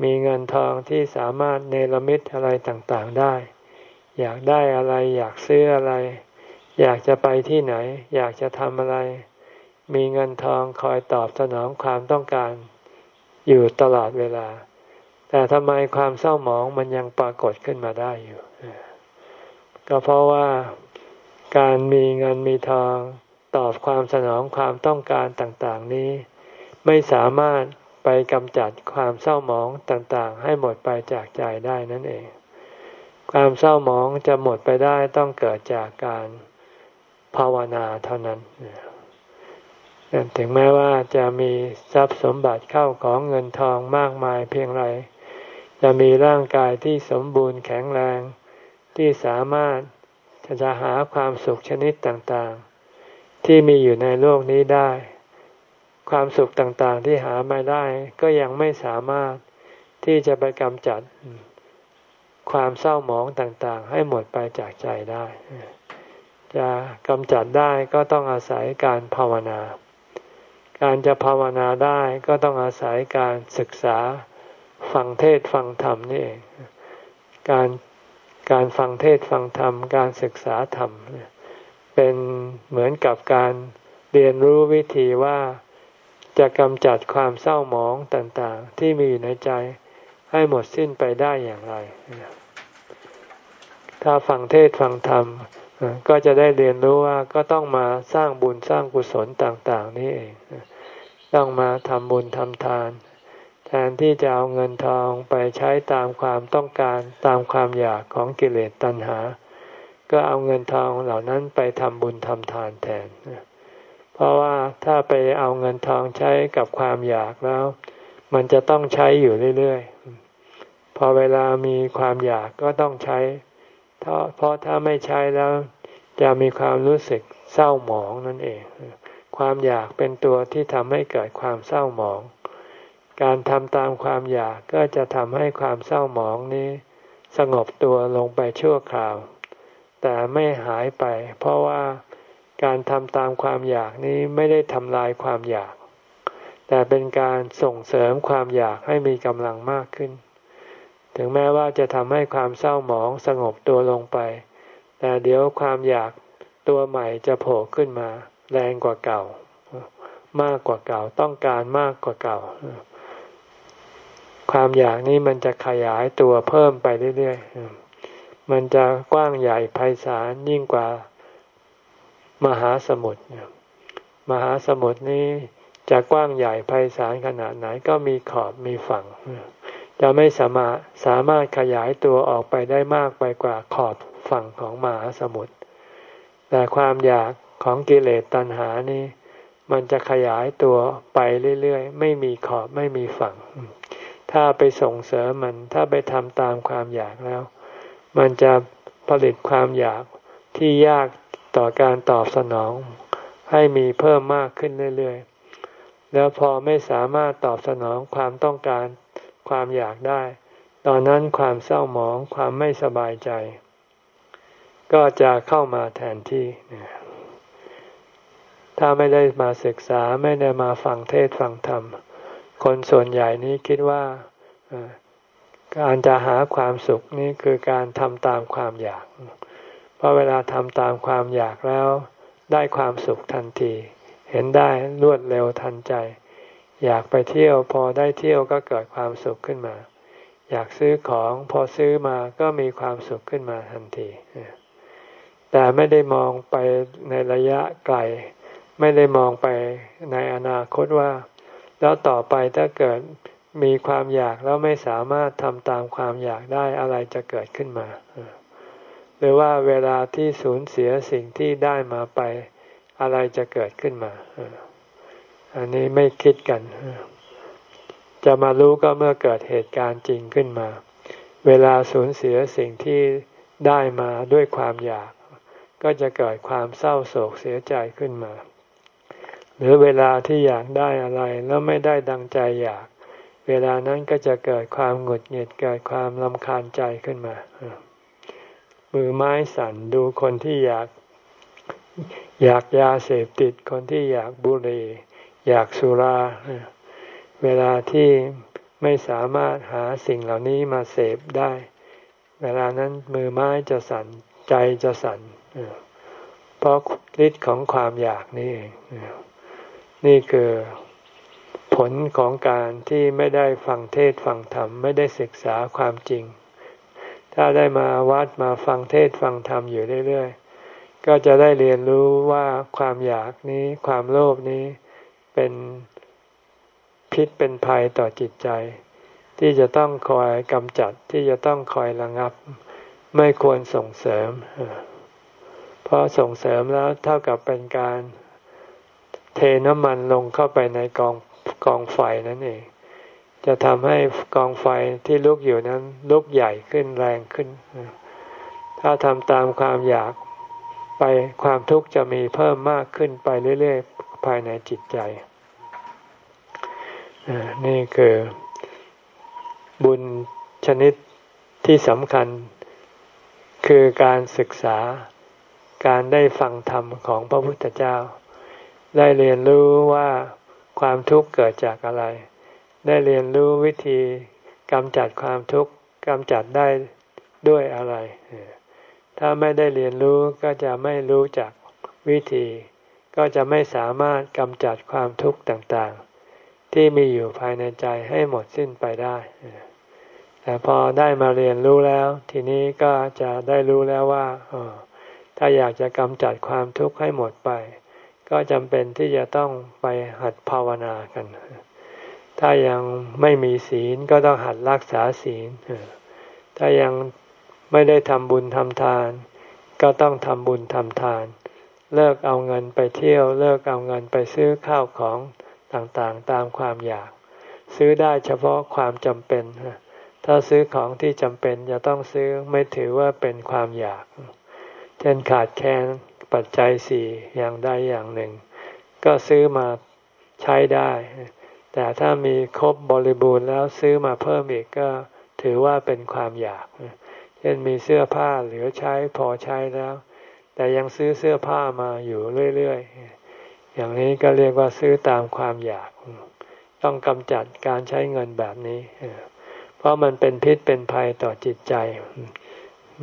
มีเงินทองที่สามารถเนรมิตอะไรต่างๆได้ อยากได้อะไรอยากซื้ออะไร อยากจะไปที่ไหน อยากจะทำอะไร มีเงินทองคอยตอบสนองความต้องการ อยู่ตลอดเวลา แต่ทำไมความเศร้าหมองมันยังปรากฏขึ้นมาได้อยู่ ก็เพราะว่าการมีเงินมีทองตอบความสนองความต้องการต่างๆนี้ ไม่สามารถไปกำจัดความเศร้าหมองต่างๆ ให้หมดไปจากใจได้นั่นเอง ความเศร้าหมองจะหมดไปได้ต้องเกิดจากการภาวนาเท่านั้น ถึงแม้ว่าจะมีทรัพย์สมบัติเข้าของเงินทองมากมายเพียงไร จะมีร่างกายที่สมบูรณ์แข็งแรง ที่สามารถจะหาความสุขชนิดต่างๆ ที่มีอยู่ในโลกนี้ได้ ความสุขต่างๆที่หาไม่ได้ ก็ยังไม่สามารถที่จะไปกำจัดความเศร้าหมองต่างๆ ให้หมดไปจากใจได้ จะกำจัดได้ก็ต้องอาศัยการภาวนา การจะภาวนาได้ก็ต้องอาศัยการศึกษาฟังเทศฟังธรรมนี่เอง การการฟังเทศฟังธรรม การศึกษาธรรม เป็นเหมือนกับการเรียนรู้วิธีว่าจะกำจัดความเศร้าหมองต่างๆ ที่มีอยู่ในใจให้หมดสิ้นไปได้อย่างไร ถ้าฟังเทศฟังธรรม ก็จะได้เรียนรู้ว่าก็ต้องมาสร้างบุญสร้างกุศลต่าง ๆ นี่เอง ต้องมาทำบุญทำทาน แทนที่จะเอาเงินทองไปใช้ตามความต้องการตามความอยากของกิเลสตัณหา ก็เอาเงินทองเหล่านั้นไปทำบุญทำทานแทน เพราะว่าถ้าไปเอาเงินทองใช้กับความอยากแล้ว มันจะต้องใช้อยู่เรื่อย ๆ พอเวลามีความอยากก็ต้องใช้ เพราะถ้าไม่ใช้แล้วจะมีความรู้สึกเศร้าหมองนั่นเอง ความอยากเป็นตัวที่ทำให้เกิดความเศร้าหมอง การทำตามความอยากก็จะทำให้ความเศร้าหมองนี้ สงบตัวลงไปชั่วคราว แต่ไม่หายไป เพราะว่าการทำตามความอยากนี้ไม่ได้ทำลายความอยาก แต่เป็นการส่งเสริมความอยากให้มีกำลังมากขึ้น ถึงแม้ว่าจะทำให้ความเศร้าหมองสงบตัวลงไป แต่เดี๋ยวความอยากตัวใหม่จะโผล่ขึ้นมา แรงกว่าเก่า มากกว่าเก่าต้องการมากกว่าเก่า ความอยากนี้มันจะขยายตัวเพิ่มไปเรื่อยๆ มันจะกว้างใหญ่ไพศาลยิ่งกว่ามหาสมุทรมหาสมุทรนี้จะกว้างใหญ่ไพศาลขนาดไหนก็มีขอบมีฝั่ง จะไม่สามารถสามารถขยายตัวออกไปได้มากไปกว่าขอบฝั่งของมหาสมุทร แต่ความอยากของกิเลสตัณหานี้ มันจะขยายตัวไปเรื่อยๆ ไม่มีขอบไม่มีฝั่ง ถ้าไปส่งเสริมมันถ้าไปทำตามความอยากแล้ว มันจะผลิตความอยากที่ยากต่อการตอบสนอง ให้มีเพิ่มมากขึ้นเรื่อยๆ แล้วพอไม่สามารถตอบสนองความต้องการ ความอยากได้ ตอนนั้นความเศร้าหมองความไม่สบายใจ ก็จะเข้ามาแทนที่ถ้าไม่ได้มาศึกษาไม่ได้มาฟังเทศฟังธรรม คนส่วนใหญ่นี้คิดว่าการจะหาความสุขนี่คือการทำตามความอยาก เพราะเวลาทำตามความอยากแล้ว ได้ความสุขทันที เห็นได้รวดเร็วทันใจ อยากไปเที่ยวพอได้เที่ยวก็เกิดความสุขขึ้นมา อยากซื้อของพอซื้อมาก็มีความสุขขึ้นมาทันทีแต่ไม่ได้มองไปในระยะไกล ไม่ได้มองไปในอนาคตว่า แล้วต่อไปถ้าเกิดมีความอยากแล้วไม่สามารถทำตามความอยากได้อะไรจะเกิดขึ้นมาหรือว่าเวลาที่สูญเสียสิ่งที่ได้มาไปอะไรจะเกิดขึ้นมา อันนี้ไม่คิดกัน จะมารู้ก็เมื่อเกิดเหตุการณ์จริงขึ้นมา เวลาสูญเสียสิ่งที่ได้มาด้วยความอยาก ก็จะเกิดความเศร้าโศกเสียใจขึ้นมา หรือเวลาที่อยากได้อะไรแล้วไม่ได้ดังใจอยาก เวลานั้นก็จะเกิดความหงุดหงิดเกิดความลำคาญใจขึ้นมามือไม้สั่นดูคนที่อยากอยากยาเสพติดคนที่อยากบุหรี่ อยากสุรา เวลาที่ไม่สามารถหาสิ่งเหล่านี้มาเสพได้ เวลานั้นมือไม้จะสั่นใจจะสั่นเพราะฤทธิ์ของความอยากนี่เองนี่คือผลของการที่ไม่ได้ฟังเทศฟังธรรม ไม่ได้ศึกษาความจริง ถ้าได้มาวัดมาฟังเทศฟังธรรมอยู่เรื่อยๆ ก็จะได้เรียนรู้ว่าความอยากนี้ความโลภนี้ เป็นพิษเป็นภัยต่อจิตใจ ที่จะต้องคอยกำจัดที่จะต้องคอยระงับ ไม่ควรส่งเสริม เพราะส่งเสริมแล้วเท่ากับเป็นการเทน้ำมันลงเข้าไปในกองกองไฟนั่นเอง จะทำให้กองไฟที่ลุกอยู่นั้นลุกใหญ่ขึ้นแรงขึ้น ถ้าทำตามความอยากไปความทุกข์จะมีเพิ่มมากขึ้นไปเรื่อยๆ ภายในจิตใจ นี่คือบุญชนิดที่สำคัญคือการศึกษาการได้ฟังธรรมของพระพุทธเจ้า ได้เรียนรู้ว่าความทุกข์เกิดจากอะไร ได้เรียนรู้วิธีกำจัดความทุกข์กำจัดได้ด้วยอะไร ถ้าไม่ได้เรียนรู้ก็จะไม่รู้จักวิธี ก็จะไม่สามารถกำจัดความทุกข์ต่างๆ ที่มีอยู่ภายในใจให้หมดสิ้นไปได้ แต่พอได้มาเรียนรู้แล้ว ทีนี้ก็จะได้รู้แล้วว่าถ้าอยากจะกำจัดความทุกข์ให้หมดไป ก็จำเป็นที่จะต้องไปหัดภาวนากัน ถ้ายังไม่มีศีลก็ต้องหัดรักษาศีล ถ้ายังไม่ได้ทำบุญทำทาน ก็ต้องทำบุญทำทาน เลิกเอาเงินไปเที่ยว เลิกเอาเงินไปซื้อข้าวของต่างๆ ตามความอยาก ซื้อได้เฉพาะความจำเป็น ถ้าซื้อของที่จำเป็นจะต้องซื้อไม่ถือว่าเป็นความอยาก เช่นขาดแคลนปัจจัยสี่อย่างใดอย่างหนึ่ง ก็ซื้อมาใช้ได้ แต่ถ้ามีครบบริบูรณ์แล้วซื้อมาเพิ่มอีกก็ถือว่าเป็นความอยาก เช่นมีเสื้อผ้าเหลือใช้พอใช้แล้ว แต่ยังซื้อเสื้อผ้ามาอยู่เรื่อยๆ อย่างนี้ก็เรียกว่าซื้อตามความอยาก ต้องกำจัดการใช้เงินแบบนี้ เพราะมันเป็นพิษเป็นภัยต่อจิตใจ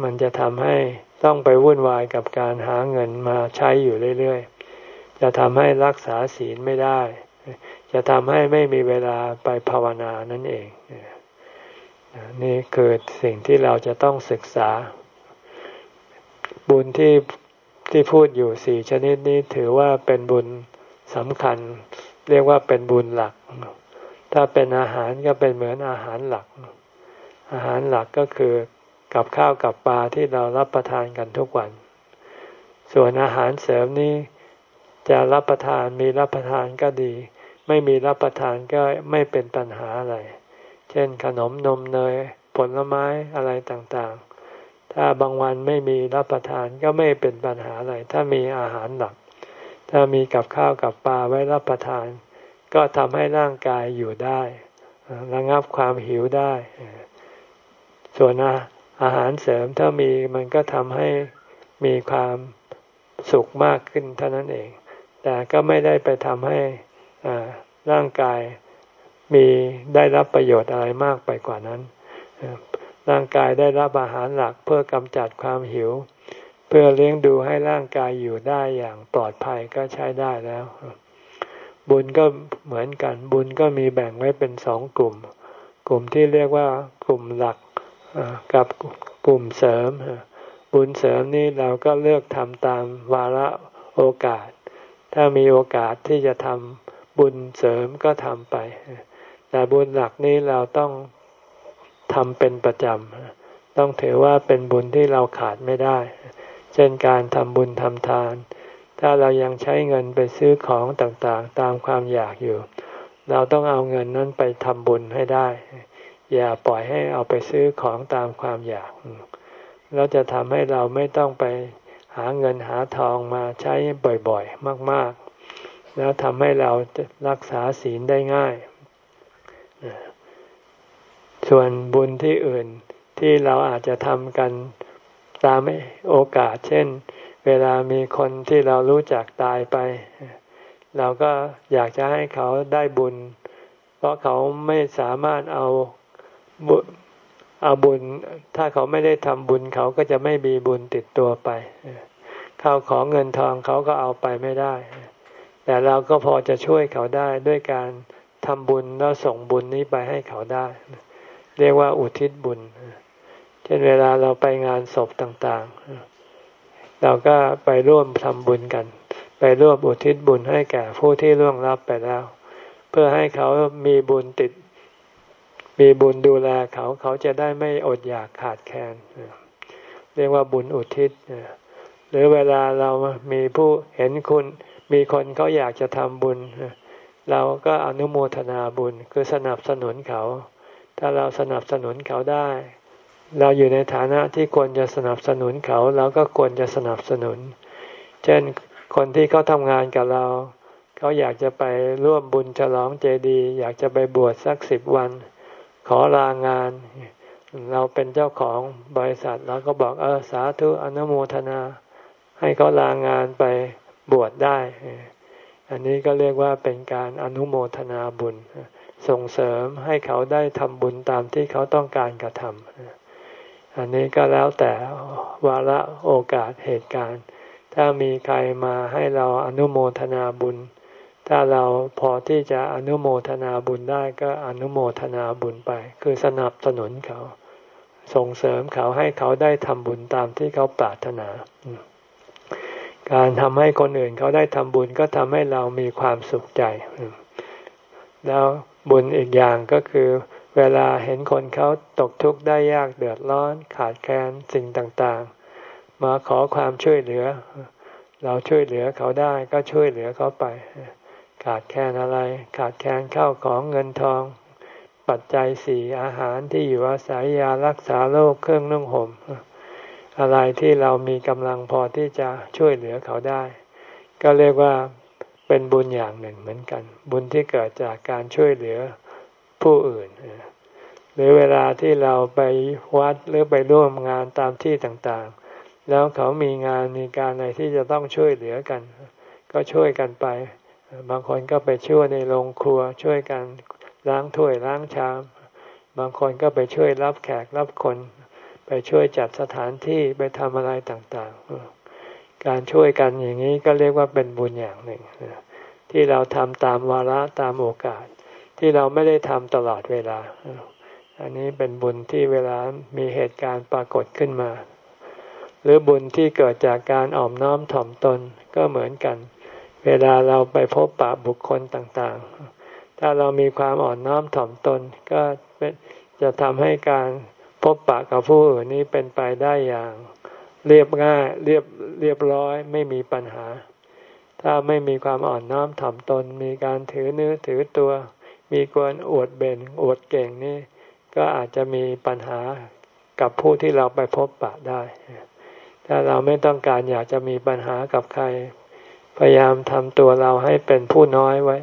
มันจะทำให้ต้องไปวุ่นวายกับการหาเงินมาใช้อยู่เรื่อยๆ จะทำให้รักษาศีลไม่ได้ จะทำให้ไม่มีเวลาไปภาวนานั่นเอง นี่คือสิ่งที่เราจะต้องศึกษาบุญที่ ที่พูดอยู่สี่ชนิดนี้ถือว่าเป็นบุญสำคัญ เรียกว่าเป็นบุญหลัก ถ้าเป็นอาหารก็เป็นเหมือนอาหารหลัก อาหารหลักก็คือกับข้าวกับปลาที่เรารับประทานกันทุกวัน ส่วนอาหารเสริมนี้จะรับประทานมีรับประทานก็ดี ไม่มีรับประทานก็ไม่เป็นปัญหาอะไร เช่นขนมนมเนยผลไม้อะไรต่างๆ ถ้าบางวันไม่มีรับประทานก็ไม่เป็นปัญหาอะไร ถ้ามีอาหารหลัก ถ้ามีกับข้าวกับปลาไว้รับประทาน ก็ทำให้ร่างกายอยู่ได้ ระงับความหิวได้ ส่วนอาหารเสริมถ้ามีมันก็ทำให้มีความสุขมากขึ้นเท่านั้นเอง แต่ก็ไม่ได้ไปทำให้ร่างกายมีได้รับประโยชน์อะไรมากไปกว่านั้น ร่างกายได้รับอาหารหลักเพื่อกำจัดความหิว เพื่อเลี้ยงดูให้ร่างกายอยู่ได้อย่างปลอดภัยก็ใช้ได้แล้ว บุญก็เหมือนกัน บุญก็มีแบ่งไว้เป็นสองกลุ่ม กลุ่มที่เรียกว่ากลุ่มหลักกับกลุ่มเสริม บุญเสริมนี่เราก็เลือกทำตามวาระโอกาส ถ้ามีโอกาสที่จะทำบุญเสริมก็ทำไป แต่บุญหลักนี้เราต้อง ทำเป็นประจำ ต้องถือว่าเป็นบุญที่เราขาดไม่ได้ เช่นการทำบุญทำทาน ถ้าเรายังใช้เงินไปซื้อของต่างๆ ตามความอยากอยู่ เราต้องเอาเงินนั้นไปทำบุญให้ได้ อย่าปล่อยให้เอาไปซื้อของตามความอยาก แล้วจะทำให้เราไม่ต้องไปหาเงินหาทองมาใช้บ่อยๆ มากๆ แล้วทำให้เรารักษาศีลได้ง่าย ส่วนบุญที่อื่นที่เราอาจจะทำกันตามโอกาส เช่น เวลามีคนที่เรารู้จักตายไป เราก็อยากจะให้เขาได้บุญ เพราะเขาไม่สามารถเอาบุเอาบุญ ถ้าเขาไม่ได้ทำบุญเขาก็จะไม่มีบุญติดตัวไปข้าวของเงินทองเขาก็เอาไปไม่ได้ แต่เราก็พอจะช่วยเขาได้ด้วยการทำบุญแล้วส่งบุญนี้ไปให้เขาได้ เรียกว่าอุทิศบุญ เช่นเวลาเราไปงานศพต่างๆ เราก็ไปร่วมทำบุญกัน ไปร่วมอุทิศบุญให้แก่ผู้ที่ล่วงลับไปแล้ว เพื่อให้เขามีบุญติด มีบุญดูแลเขาเขาจะได้ไม่อดอยากขาดแคลนเรียกว่าบุญอุทิศหรือเวลาเรามีผู้เห็นคุณ มีคนเขาอยากจะทำบุญ เราก็อนุโมทนาบุญคือสนับสนุนเขา ถ้าเราสนับสนุนเขาได้ เราอยู่ในฐานะที่ควรจะสนับสนุนเขาเราก็ควรจะสนับสนุน เช่นคนที่เขาทำงานกับเรา เขาอยากจะไปร่วมบุญฉลองเจดีย์อยากจะไปบวชสักสิบวัน ขอลางาน เราเป็นเจ้าของบริษัทเราก็บอกเออสาธุอนุโมทนา ให้เขาลางานไปบวชได้ อันนี้ก็เรียกว่าเป็นการอนุโมทนาบุญ ส่งเสริมให้เขาได้ทำบุญตามที่เขาต้องการกระทำอันนี้ก็แล้วแต่วาระโอกาสเหตุการณ์ ถ้ามีใครมาให้เราอนุโมทนาบุญ ถ้าเราพอที่จะอนุโมทนาบุญได้ก็อนุโมทนาบุญไป คือสนับสนุนเขา ส่งเสริมเขาให้เขาได้ทำบุญตามที่เขาปรารถนาการทำให้คนอื่นเขาได้ทำบุญก็ทำให้เรามีความสุขใจ แล้ว บุญอีกอย่างก็คือ เวลาเห็นคนเขาตกทุกข์ได้ยากเดือดร้อน ขาดแคลนสิ่งต่างๆ มาขอความช่วยเหลือ เราช่วยเหลือเขาได้ก็ช่วยเหลือเขาไป ขาดแคลนอะไร ขาดแคลนข้าวของเงินทอง ปัจจัยสี่อาหารที่อยู่อาศัยยารักษาโรคเครื่องนุ่งห่มอะไรที่เรามีกำลังพอที่จะช่วยเหลือเขาได้ ก็เรียกว่า เป็นบุญอย่างหนึ่งเหมือนกัน บุญที่เกิดจากการช่วยเหลือผู้อื่นหรือเวลาที่เราไปวัดหรือไปร่วมงานตามที่ต่างๆ แล้วเขามีงานมีการอะไรที่จะต้องช่วยเหลือกัน ก็ช่วยกันไป บางคนก็ไปช่วยในโรงครัวช่วยกันล้างถ้วยล้างชาม บางคนก็ไปช่วยรับแขกรับคน ไปช่วยจัดสถานที่ไปทำอะไรต่างๆ การช่วยกันอย่างนี้ก็เรียกว่าเป็นบุญอย่างหนึ่ง ที่เราทำตามวาระตามโอกาส ที่เราไม่ได้ทำตลอดเวลา อันนี้เป็นบุญที่เวลามีเหตุการณ์ปรากฏขึ้นมา หรือบุญที่เกิดจากการอ่อมน้อมถ่อมตนก็เหมือนกัน เวลาเราไปพบปะบุคคลต่างๆ ถ้าเรามีความอ่อนน้อมถ่อมตนก็จะทำให้การพบปะกับผู้อื่นนี้เป็นไปได้อย่าง เรียบง่ายเรียบเรียบร้อยไม่มีปัญหา ถ้าไม่มีความอ่อนน้อมถ่อมตน มีการถือเนื้อถือตัว มีกวนอวดเบนอวดเก่งนี่ ก็อาจจะมีปัญหากับผู้ที่เราไปพบปะได้ ถ้าเราไม่ต้องการอยากจะมีปัญหากับใคร พยายามทำตัวเราให้เป็นผู้น้อยไว้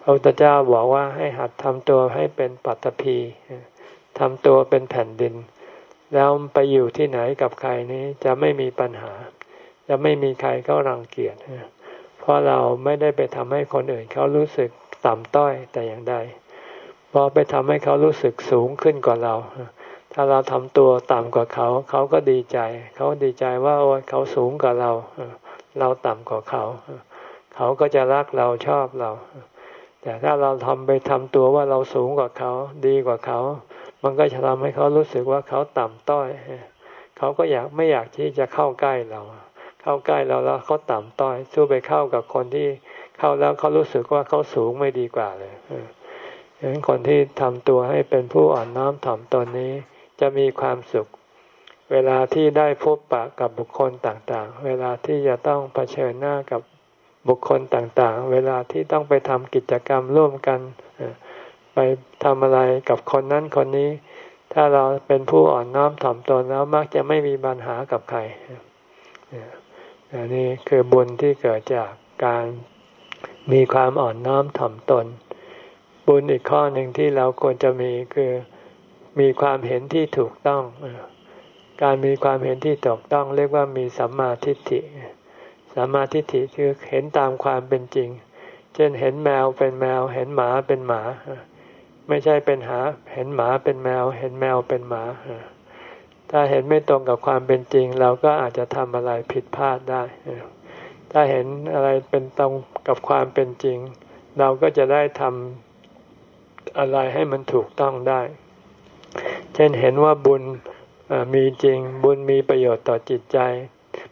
พระพุทธเจ้าบอกว่าให้หัดทำตัวให้เป็นปัตตภีทำตัวเป็นแผ่นดิน แล้วไปอยู่ที่ไหนกับใครนี้จะไม่มีปัญหา จะไม่มีใครเขารังเกียจเพราะเราไม่ได้ไปทำให้คนอื่นเขารู้สึกต่ำต้อยแต่อย่างใดพอไปทำให้เขารู้สึกสูงขึ้นกว่าเรา ถ้าเราทำตัวต่ำกว่าเขา เขาก็ดีใจ เขาดีใจว่าโอ้เขาสูงกว่าเรา เราต่ำกว่าเขา เขาก็จะรักเราชอบเรา แต่ถ้าเราทำไปทำตัวว่าเราสูงกว่าเขา ดีกว่าเขา มันก็จะทำให้เขารู้สึกว่าเขาต่ำต้อย เขาก็อยากไม่อยากที่จะเข้าใกล้เรา เข้าใกล้เราแล้วเขาต่ำต้อย สู้ไปเข้ากับคนที่เข้าแล้วเขารู้สึกว่าเขาสูงไม่ดีกว่าเลยดังนั้นคนที่ทำตัวให้เป็นผู้อ่อนน้อมถ่อมตนนี้ จะมีความสุข เวลาที่ได้พบปะกับบุคคลต่างๆ เวลาที่จะต้องเผชิญหน้ากับบุคคลต่างๆ เวลาที่ต้องไปทำกิจกรรมร่วมกัน ไปทำอะไรกับคนนั้นคนนี้ ถ้าเราเป็นผู้อ่อนน้อมถ่อมตนแล้วมักจะไม่มีปัญหากับใครอันนี้คือบุญที่เกิดจากการมีความอ่อนน้อมถ่อมตน บุญอีกข้อหนึ่งที่เราควรจะมีคือมีความเห็นที่ถูกต้องการมีความเห็นที่ถูกต้อง เรียกว่ามีสัมมาทิฏฐิสัมมาทิฏฐิคือเห็นตามความเป็นจริง เช่นเห็นแมวเป็นแมว เห็นหมาเป็นหมา ไม่ใช่เป็นหา เห็นหมาเป็นแมว เห็นแมวเป็นหมา ถ้าเห็นไม่ตรงกับความเป็นจริง เราก็อาจจะทำอะไรผิดพลาดได้ถ้าเห็นอะไรเป็นตรงกับความเป็นจริง เราก็จะได้ทำอะไรให้มันถูกต้องได้ เช่นเห็นว่าบุญมีจริง บุญมีประโยชน์ต่อจิตใจ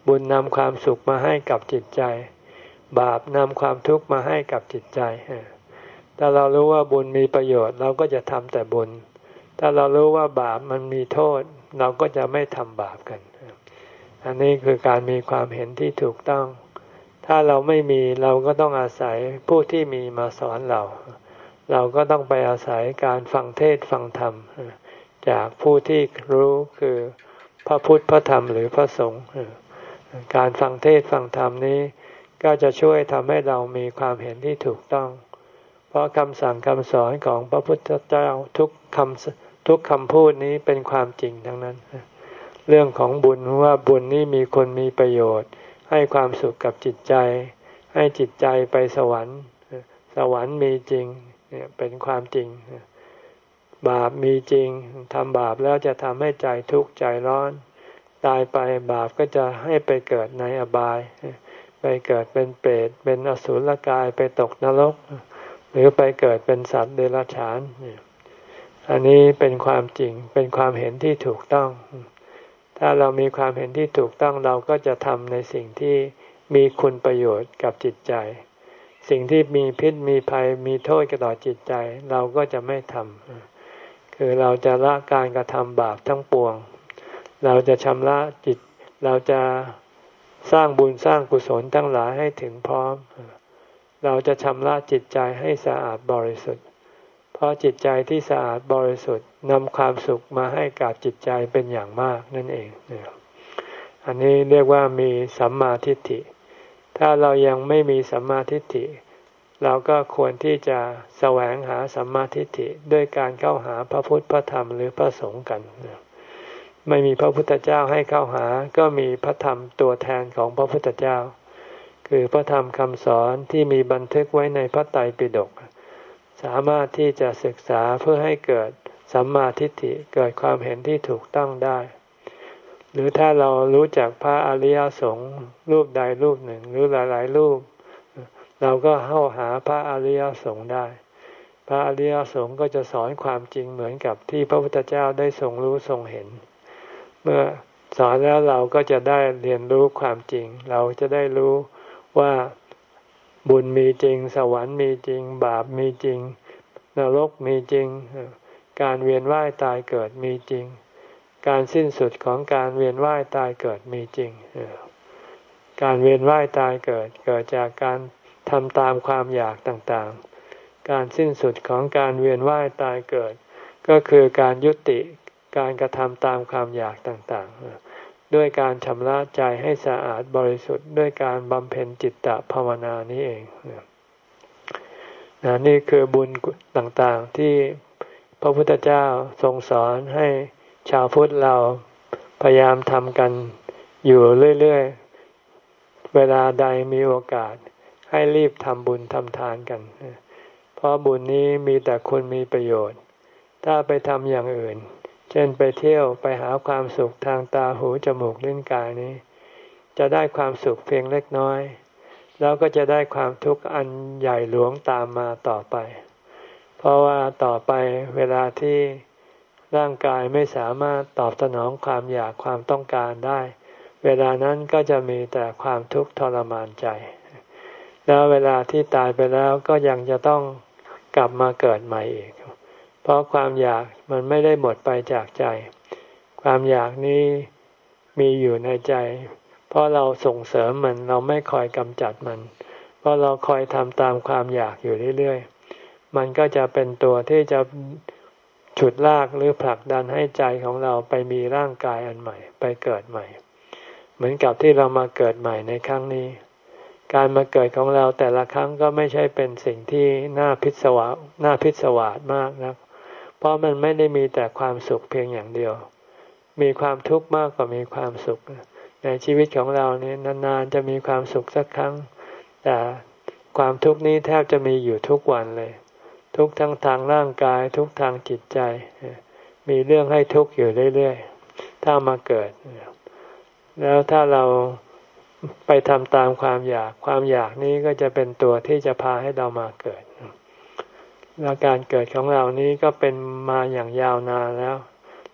บุญนำความสุขมาให้กับจิตใจ บาปนำความทุกข์มาให้กับจิตใจ ถ้าเรารู้ว่าบุญมีประโยชน์ เราก็จะทำแต่บุญ ถ้าเรารู้ว่าบาปมันมีโทษ เราก็จะไม่ทำบาปกัน อันนี้คือการมีความเห็นที่ถูกต้อง ถ้าเราไม่มีเราก็ต้องอาศัยผู้ที่มีมาสอนเรา เราก็ต้องไปอาศัยการฟังเทศฟังธรรม จากผู้ที่รู้คือพระพุทธพระธรรมหรือพระสงฆ์การฟังเทศฟังธรรมนี้ ก็จะช่วยทำให้เรามีความเห็นที่ถูกต้อง เพราะคำสั่งคำสอนของพระพุทธเจ้าทุกคำทุกคำพูดนี้เป็นความจริงทั้งนั้น เรื่องของบุญว่าบุญนี้มีคนมีประโยชน์ ให้ความสุขกับจิตใจ ให้จิตใจไปสวรรค์ สวรรค์มีจริงเป็นความจริง บาปมีจริงทำบาปแล้วจะทำให้ใจทุกข์ใจร้อน ตายไปบาปก็จะให้ไปเกิดในอบาย ไปเกิดเป็นเปรตเป็นอสุรกายไปตกนรก หรือไปเกิดเป็นสัตว์เดรัจฉาน อันนี้เป็นความจริง เป็นความเห็นที่ถูกต้อง ถ้าเรามีความเห็นที่ถูกต้องเราก็จะทำในสิ่งที่มีคุณประโยชน์กับจิตใจ สิ่งที่มีพิษมีภัยมีโทษกต่อจิตใจ เราก็จะไม่ทำคือเราจะละการกระทำบาปทั้งปวง เราจะชำระจิต เราจะสร้างบุญสร้างกุศลทั้งหลายให้ถึงพร้อมเเราจะชำระจิตใจให้สะอาดบริสุทธิ์ เพราะจิตใจที่สะอาดบริสุทธิ์นำความสุขมาให้กับจิตใจเป็นอย่างมากนั่นเองอันนี้เรียกว่ามีสัมมาทิฏฐิ ถ้าเรายังไม่มีสัมมาทิฏฐิ เราก็ควรที่จะแสวงหาสัมมาทิฏฐิด้วยการเข้าหาพระพุทธพระธรรมหรือพระสงฆ์กันไม่มีพระพุทธเจ้าให้เข้าหา ก็มีพระธรรมตัวแทนของพระพุทธเจ้า คือพระธรรมคำสอนที่มีบันทึกไว้ในพระไตรปิฎกสามารถที่จะศึกษาเพื่อให้เกิดสัมมาทิฏฐิเกิดความเห็นที่ถูกต้องได้ หรือถ้าเรารู้จักพระอริยสงฆ์รูปใดรูปหนึ่งหรือหลายๆรูป เราก็เข้าหาพระอริยสงฆ์ได้ พระอริยสงฆ์ก็จะสอนความจริงเหมือนกับที่พระพุทธเจ้าได้ทรงรู้ทรงเห็น เมื่อสอนแล้วเราก็จะได้เรียนรู้ความจริง เราจะได้รู้ ว่าบุญมีจริง สวรรค์มีจริง บาปมีจริง นรกมีจริง การเวียนว่ายตายเกิดมีจริง การสิ้นสุดของการเวียนว่ายตายเกิดมีจริง การเวียนว่ายตายเกิดเกิดจากการทำตามความอยากต่างๆ การสิ้นสุดของการเวียนว่ายตายเกิด ก็คือการยุติการกระทำตามความอยากต่างๆ ด้วยการชำระใจให้สะอาดบริสุทธิ์ ด้วยการบำเพ็ญจิตตภาวนานี้เองนะนี่คือบุญต่างๆที่พระพุทธเจ้าทรงสอนให้ชาวพุทธเราพยายามทำกันอยู่เรื่อยๆ เวลาใดมีโอกาสให้รีบทำบุญทำทานกัน เพราะบุญนี้มีแต่คุณมีประโยชน์ ถ้าไปทำอย่างอื่น เช่นไปเที่ยวไปหาความสุขทางตาหูจมูกลิ้นกายนี้ จะได้ความสุขเพียงเล็กน้อย แล้วก็จะได้ความทุกข์อันใหญ่หลวงตามมาต่อไป เพราะว่าต่อไปเวลาที่ร่างกายไม่สามารถตอบสนองความอยากความต้องการได้ เวลานั้นก็จะมีแต่ความทุกข์ทรมานใจ แล้วเวลาที่ตายไปแล้วก็ยังจะต้องกลับมาเกิดใหม่อีก เพราะความอยากมันไม่ได้หมดไปจากใจ ความอยากนี้มีอยู่ในใจ เพราะเราส่งเสริมมันเราไม่คอยกำจัดมัน เพราะเราคอยทำตามความอยากอยู่เรื่อยๆ มันก็จะเป็นตัวที่จะฉุดลากหรือผลักดันให้ใจของเราไปมีร่างกายอันใหม่ ไปเกิดใหม่ เหมือนกับที่เรามาเกิดใหม่ในครั้งนี้ การมาเกิดของเราแต่ละครั้งก็ไม่ใช่เป็นสิ่งที่น่าพิศวาน่าพิศวาสมากนะ เพราะมันไม่ได้มีแต่ความสุขเพียงอย่างเดียว มีความทุกข์มากกว่ามีความสุข ในชีวิตของเราเนี่ยนานๆจะมีความสุขสักครั้ง แต่ความทุกข์นี้แทบจะมีอยู่ทุกวันเลย ทุกทั้งทางร่างกายทุกทางจิตใจ มีเรื่องให้ทุกข์อยู่เรื่อยๆ ถ้ามาเกิด แล้วถ้าเราไปทำตามความอยาก ความอยากนี้ก็จะเป็นตัวที่จะพาให้เรามาเกิด แล้วการเกิดของเรานี้ก็เป็นมาอย่างยาวนานแล้ว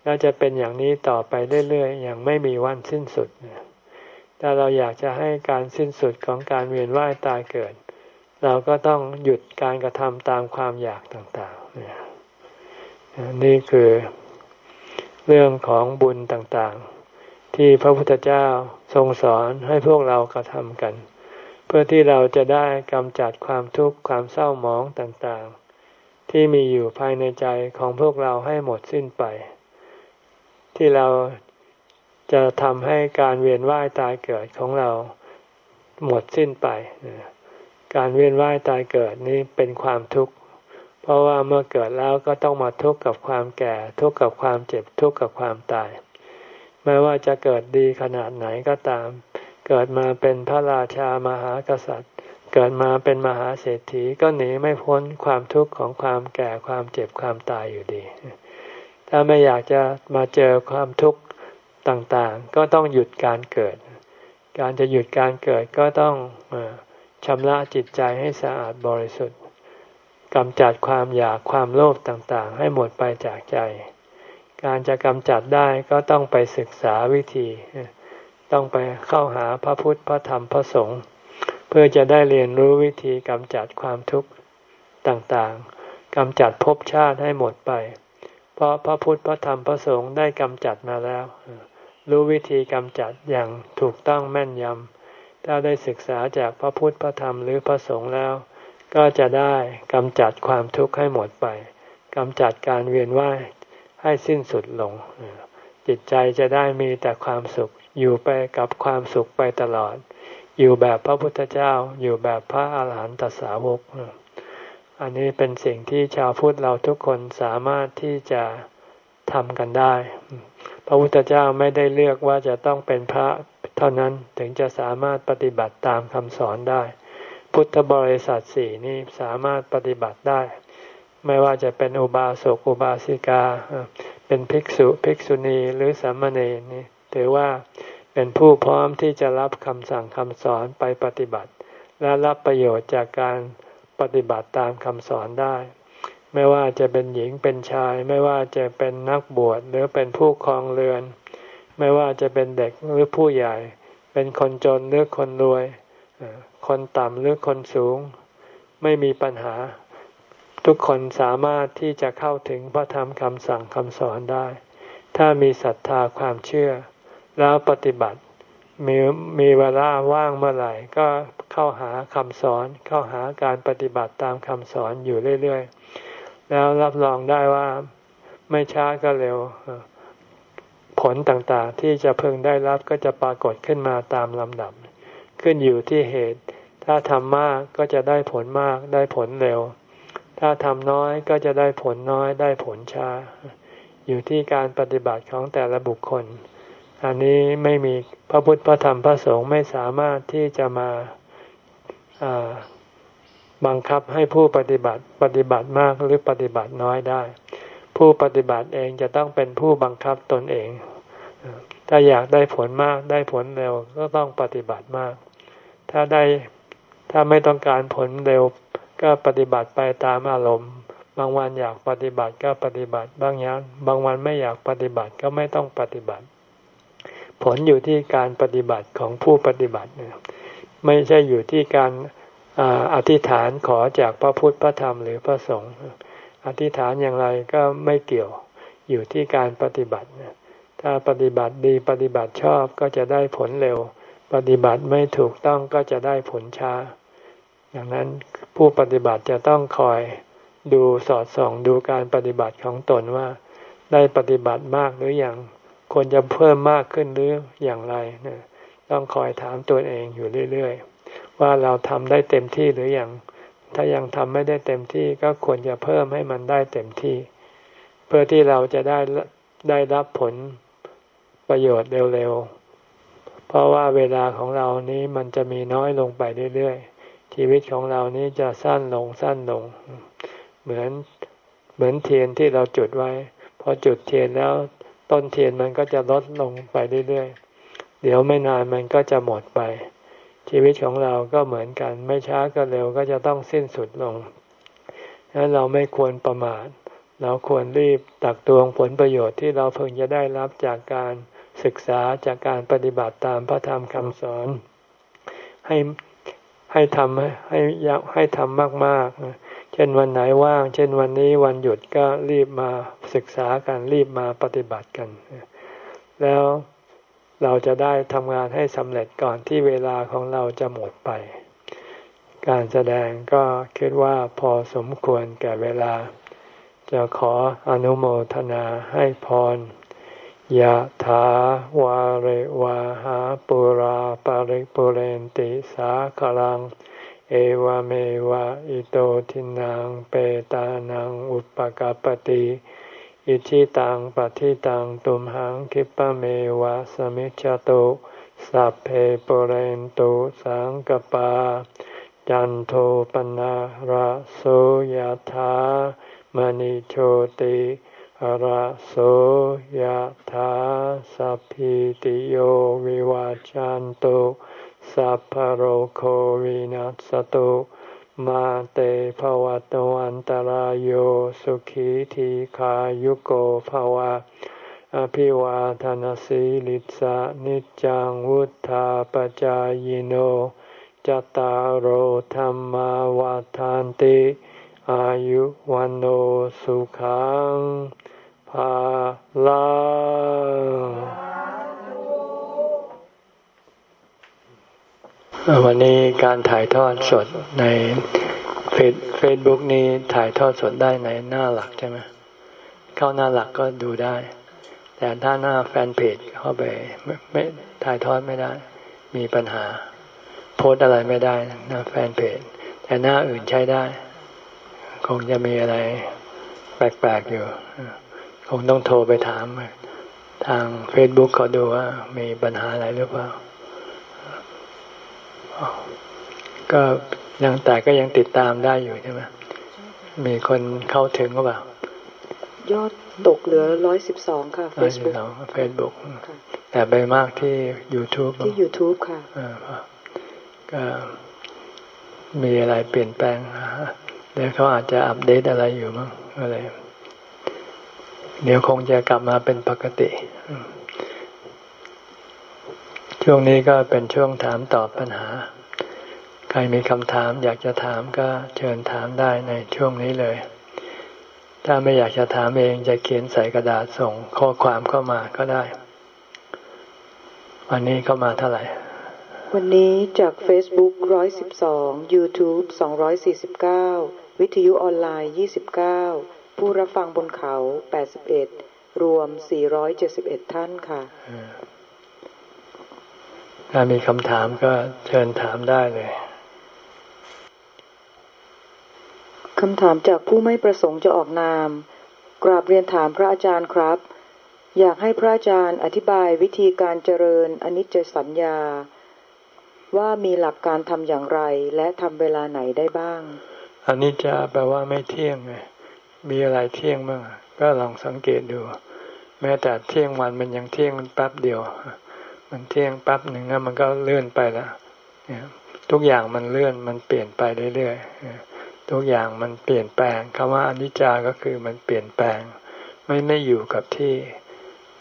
แล้วจะเป็นอย่างนี้ต่อไปเรื่อยๆ อย่างไม่มีวันสิ้นสุดถ้าเราอยากจะให้การสิ้นสุดของการเวียนว่ายตายเกิด เราก็ต้องหยุดการกระทำตามความอยากต่างๆ นี่คือเรื่องของบุญต่างๆ ที่พระพุทธเจ้าทรงสอนให้พวกเรากระทำกัน เพื่อที่เราจะได้กำจัดความทุกข์ความเศร้าหมองต่างๆ ที่มีอยู่ภายในใจของพวกเราให้หมดสิ้นไป ที่เราจะทำให้การเวียนว่ายตายเกิดของเราหมดสิ้นไป การเวียนว่ายตายเกิดนี้เป็นความทุกข์ เพราะว่าเมื่อเกิดแล้วก็ต้องมาทุกข์กับความแก่ ทุกข์กับความเจ็บ ทุกข์กับความตาย ไม่ว่าจะเกิดดีขนาดไหนก็ตาม เกิดมาเป็นพระราชามหากษัตริย์ เกิดมาเป็นมหาเศรษฐีก็หนีไม่พ้นความทุกข์ของความแก่ความเจ็บความตายอยู่ดี ถ้าไม่อยากจะมาเจอความทุกข์ต่างๆ ก็ต้องหยุดการเกิด การจะหยุดการเกิดก็ต้องชำระจิตใจให้สะอาดบริสุทธิ์กำจัดความอยากความโลภต่างๆ ให้หมดไปจากใจ การจะกำจัดได้ก็ต้องไปศึกษาวิธี ต้องไปเข้าหาพระพุทธพระธรรมพระสงฆ์ เพื่อจะได้เรียนรู้วิธีกำจัดความทุกข์ต่างๆกำจัดภพชาติให้หมดไป เพราะพระพุทธพระธรรมพระสงฆ์ได้กำจัดมาแล้ว รู้วิธีกำจัดอย่างถูกต้องแม่นยำถ้าได้ศึกษาจากพระพุทธพระธรรมหรือพระสงฆ์แล้ว ก็จะได้กำจัดความทุกข์ให้หมดไปกำจัดการเวียนว่ายให้สิ้นสุดลง จิตใจจะได้มีแต่ความสุขอยู่ไปกับความสุขไปตลอด อยู่แบบพระพุทธเจ้า อยู่แบบพระอาหารหันตสาวก อันนี้เป็นสิ่งที่ชาวพุทธเราทุกคนสามารถที่จะทำกันได้ พระพุทธเจ้าไม่ได้เลือกว่าจะต้องเป็นพระเท่านั้นถึงจะสามารถปฏิบัติตามคำสอนได้ พุทธบริษัทสี่นี้สามารถปฏิบัติได้ ไม่ว่าจะเป็นอุบาสกอุบาสิกา เป็นภิกษุภิกษุณีหรือสามเณรนี่ถือว่า เป็นผู้พร้อมที่จะรับคำสั่งคำสอนไปปฏิบัติ และรับประโยชน์จากการปฏิบัติตามคำสอนได้ ไม่ว่าจะเป็นหญิงเป็นชาย ไม่ว่าจะเป็นนักบวชหรือเป็นผู้ครองเรือน ไม่ว่าจะเป็นเด็กหรือผู้ใหญ่ เป็นคนจนหรือคนรวย คนต่ำหรือคนสูง ไม่มีปัญหา ทุกคนสามารถที่จะเข้าถึงพระธรรมคำสั่งคำสอนได้ ถ้ามีศรัทธาความเชื่อ แล้วปฏิบัติมีมีเวลาว่างเมื่อไหร่ก็เข้าหาคำสอน เข้าหาการปฏิบัติตามคำสอนอยู่เรื่อยๆ แล้วรับรองได้ว่าไม่ช้าก็เร็ว ผลต่างๆ ที่จะเพิ่งได้รับก็จะปรากฏขึ้นมาตามลำดับ ขึ้นอยู่ที่เหตุ ถ้าทำมากก็จะได้ผลมากได้ผลเร็ว ถ้าทำน้อยก็จะได้ผลน้อยได้ผลช้า อยู่ที่การปฏิบัติของแต่ละบุคคล อันนี้ไม่มีพระพุทธพระธรรมพระสงฆ์ไม่สามารถที่จะมาบังคับให้ผู้ปฏิบัติปฏิบัติมากหรือปฏิบัติน้อยได้ ผู้ปฏิบัติเองจะต้องเป็นผู้บังคับตนเอง ถ้าอยากได้ผลมากได้ผลเร็วก็ต้องปฏิบัติมาก ถ้าได้ถ้าไม่ต้องการผลเร็วก็ปฏิบัติไปตามอารมณ์ บางวันอยากปฏิบัติก็ปฏิบัติ บางอย่างบางวันไม่อยากปฏิบัติก็ไม่ต้องปฏิบัติ ผลอยู่ที่การปฏิบัติของผู้ปฏิบัติ ไม่ใช่อยู่ที่การอธิษฐานขอจากพระพุทธพระธรรมหรือพระสงฆ์อธิษฐานอย่างไรก็ไม่เกี่ยวอยู่ที่การปฏิบัติ ถ้าปฏิบัติดีปฏิบัติชอบก็จะได้ผลเร็ว ปฏิบัติไม่ถูกต้องก็จะได้ผลช้า อย่างนั้นผู้ปฏิบัติจะต้องคอยดูสอดส่องดูการปฏิบัติของตนว่า ได้ปฏิบัติมากหรืออยัง ควรจะเพิ่มมากขึ้นหรืออย่างไรนะต้องคอยถามตัวเองอยู่เรื่อยๆ ว่าเราทำได้เต็มที่หรืออยังถ้ายังทำไม่ได้เต็มที่ก็ควรจะเพิ่มให้มันได้เต็มที่ เพื่อที่เราจะได้ได้รับผลประโยชน์เร็วๆ เพราะว่าเวลาของเรานี้มันจะมีน้อยลงไปเรื่อยๆ ชีวิตของเรานี้จะสั้นลงสั้นลง เหมือนเหมือนเทียนที่เราจุดไว้ พอจุดเทียนแล้ว ต้นเทียนมันก็จะลดลงไปเรื่อยๆ เดี๋ยวไม่นานมันก็จะหมดไป ชีวิตของเราก็เหมือนกัน ไม่ช้าก็เร็วก็จะต้องสิ้นสุดลงดังนั้นเราไม่ควรประมาท เราควรรีบตักตวงผลประโยชน์ที่เราเพิ่งจะได้รับจากการศึกษาจากการปฏิบัติตามพระธรรมคำสอน ให้ให้ทำให้ให้ทำมากๆ เช่นวันไหนว่าง เช่นวันนี้วันหยุดก็รีบมาศึกษากันรีบมาปฏิบัติกัน แล้วเราจะได้ทำงานให้สำเร็จก่อนที่เวลาของเราจะหมดไป การแสดงก็คิดว่าพอสมควรแก่เวลา จะขออนุโมทนาให้พรยะถาวาริวาหาปุราปาริปุเรนติสาคลัง เอวเมวะอิโตทินังเปตานังอุปกปติอิชิตังปฏิตังตุมหังคิปะเมวะสมิจจตุสัพเพปเรนตุสังกปา จันโทปนะระโสยถามณิโชติระโสยถาสัพพิติโยวิวาจันตุ สัพพโรโควินัสตุมาเตภวัตวันตารโยสุขีทีขายุโกภวะ อภิวาทานสีลิสานิจังวุธาปจายโนจตารโหธรรมวาทานติ อายุวันโอสุขังภาลา วันนี้การถ่ายทอดสดในเฟซเฟซบุ๊กนี้ถ่ายทอดสดได้ในหน้าหลักใช่ไหมเข้าหน้าหลักก็ดูได้ แต่ถ้าหน้าแฟนเพจเข้าไปไม่ไม่ถ่ายทอดไม่ได้ มีปัญหา โพสอะไรไม่ได้หน้าแฟนเพจ แต่หน้าอื่นใช้ได้ คงจะมีอะไรแปลกๆอยู่ คงต้องโทรไปถามทางเฟซบุ๊กเขาดูว่ามีปัญหาอะไรหรือเปล่า ก็ยังแต่ก็ยังติดตามได้อยู่ใช่ไหมมีคนเข้าถึงหรือเปล่ายอดตกเหลือร้อยสิบสองค่ะเฟซบุ๊กเฟซบุ๊กแต่ไปมากที่ YouTube ที่ YouTube ค่ะก็มีอะไรเปลี่ยนแปลงแล้วเขาอาจจะอัปเดตอะไรอยู่มั้งอะไร เดี๋ยวคงจะกลับมาเป็นปกติ ช่วงนี้ก็เป็นช่วงถามตอบปัญหา ใครมีคำถามอยากจะถามก็เชิญถามได้ในช่วงนี้เลย ถ้าไม่อยากจะถามเองจะเขียนใส่กระดาษส่งข้อความเข้ามาก็ได้ วันนี้เข้ามาเท่าไหร่ วันนี้จาก Facebook 112 YouTube 249 วิทยุออนไลน์ 29 ผู้รับฟังบนเขา 81 รวม 471 ท่านค่ะ ถ้ามีคำถามก็เชิญถามได้เลยคำถามจากผู้ไม่ประสงค์จะออกนาม กราบเรียนถามพระอาจารย์ครับ อยากให้พระอาจารย์อธิบายวิธีการเจริญอนิจจสัญญา ว่ามีหลักการทำอย่างไรและทำเวลาไหนได้บ้างอนิจจแปลว่าไม่เที่ยงไงมีอะไรเที่ยงบ้างก็ลองสังเกตดู แม้แต่เที่ยงวันมันยังเที่ยงมันแป๊บเดียว มันเที่ยงแป๊บหนึ่งแล้วมันก็เลื่อนไปล้วทุกอย่างมันเลื่อนมันเปลี่ยนไปเรื่อยๆทุกอย่างมันเปลี่ยนแปลงคำว่าอนิจจาก็คือมันเปลี่ยนแปลง ไม่ไม่อยู่กับที่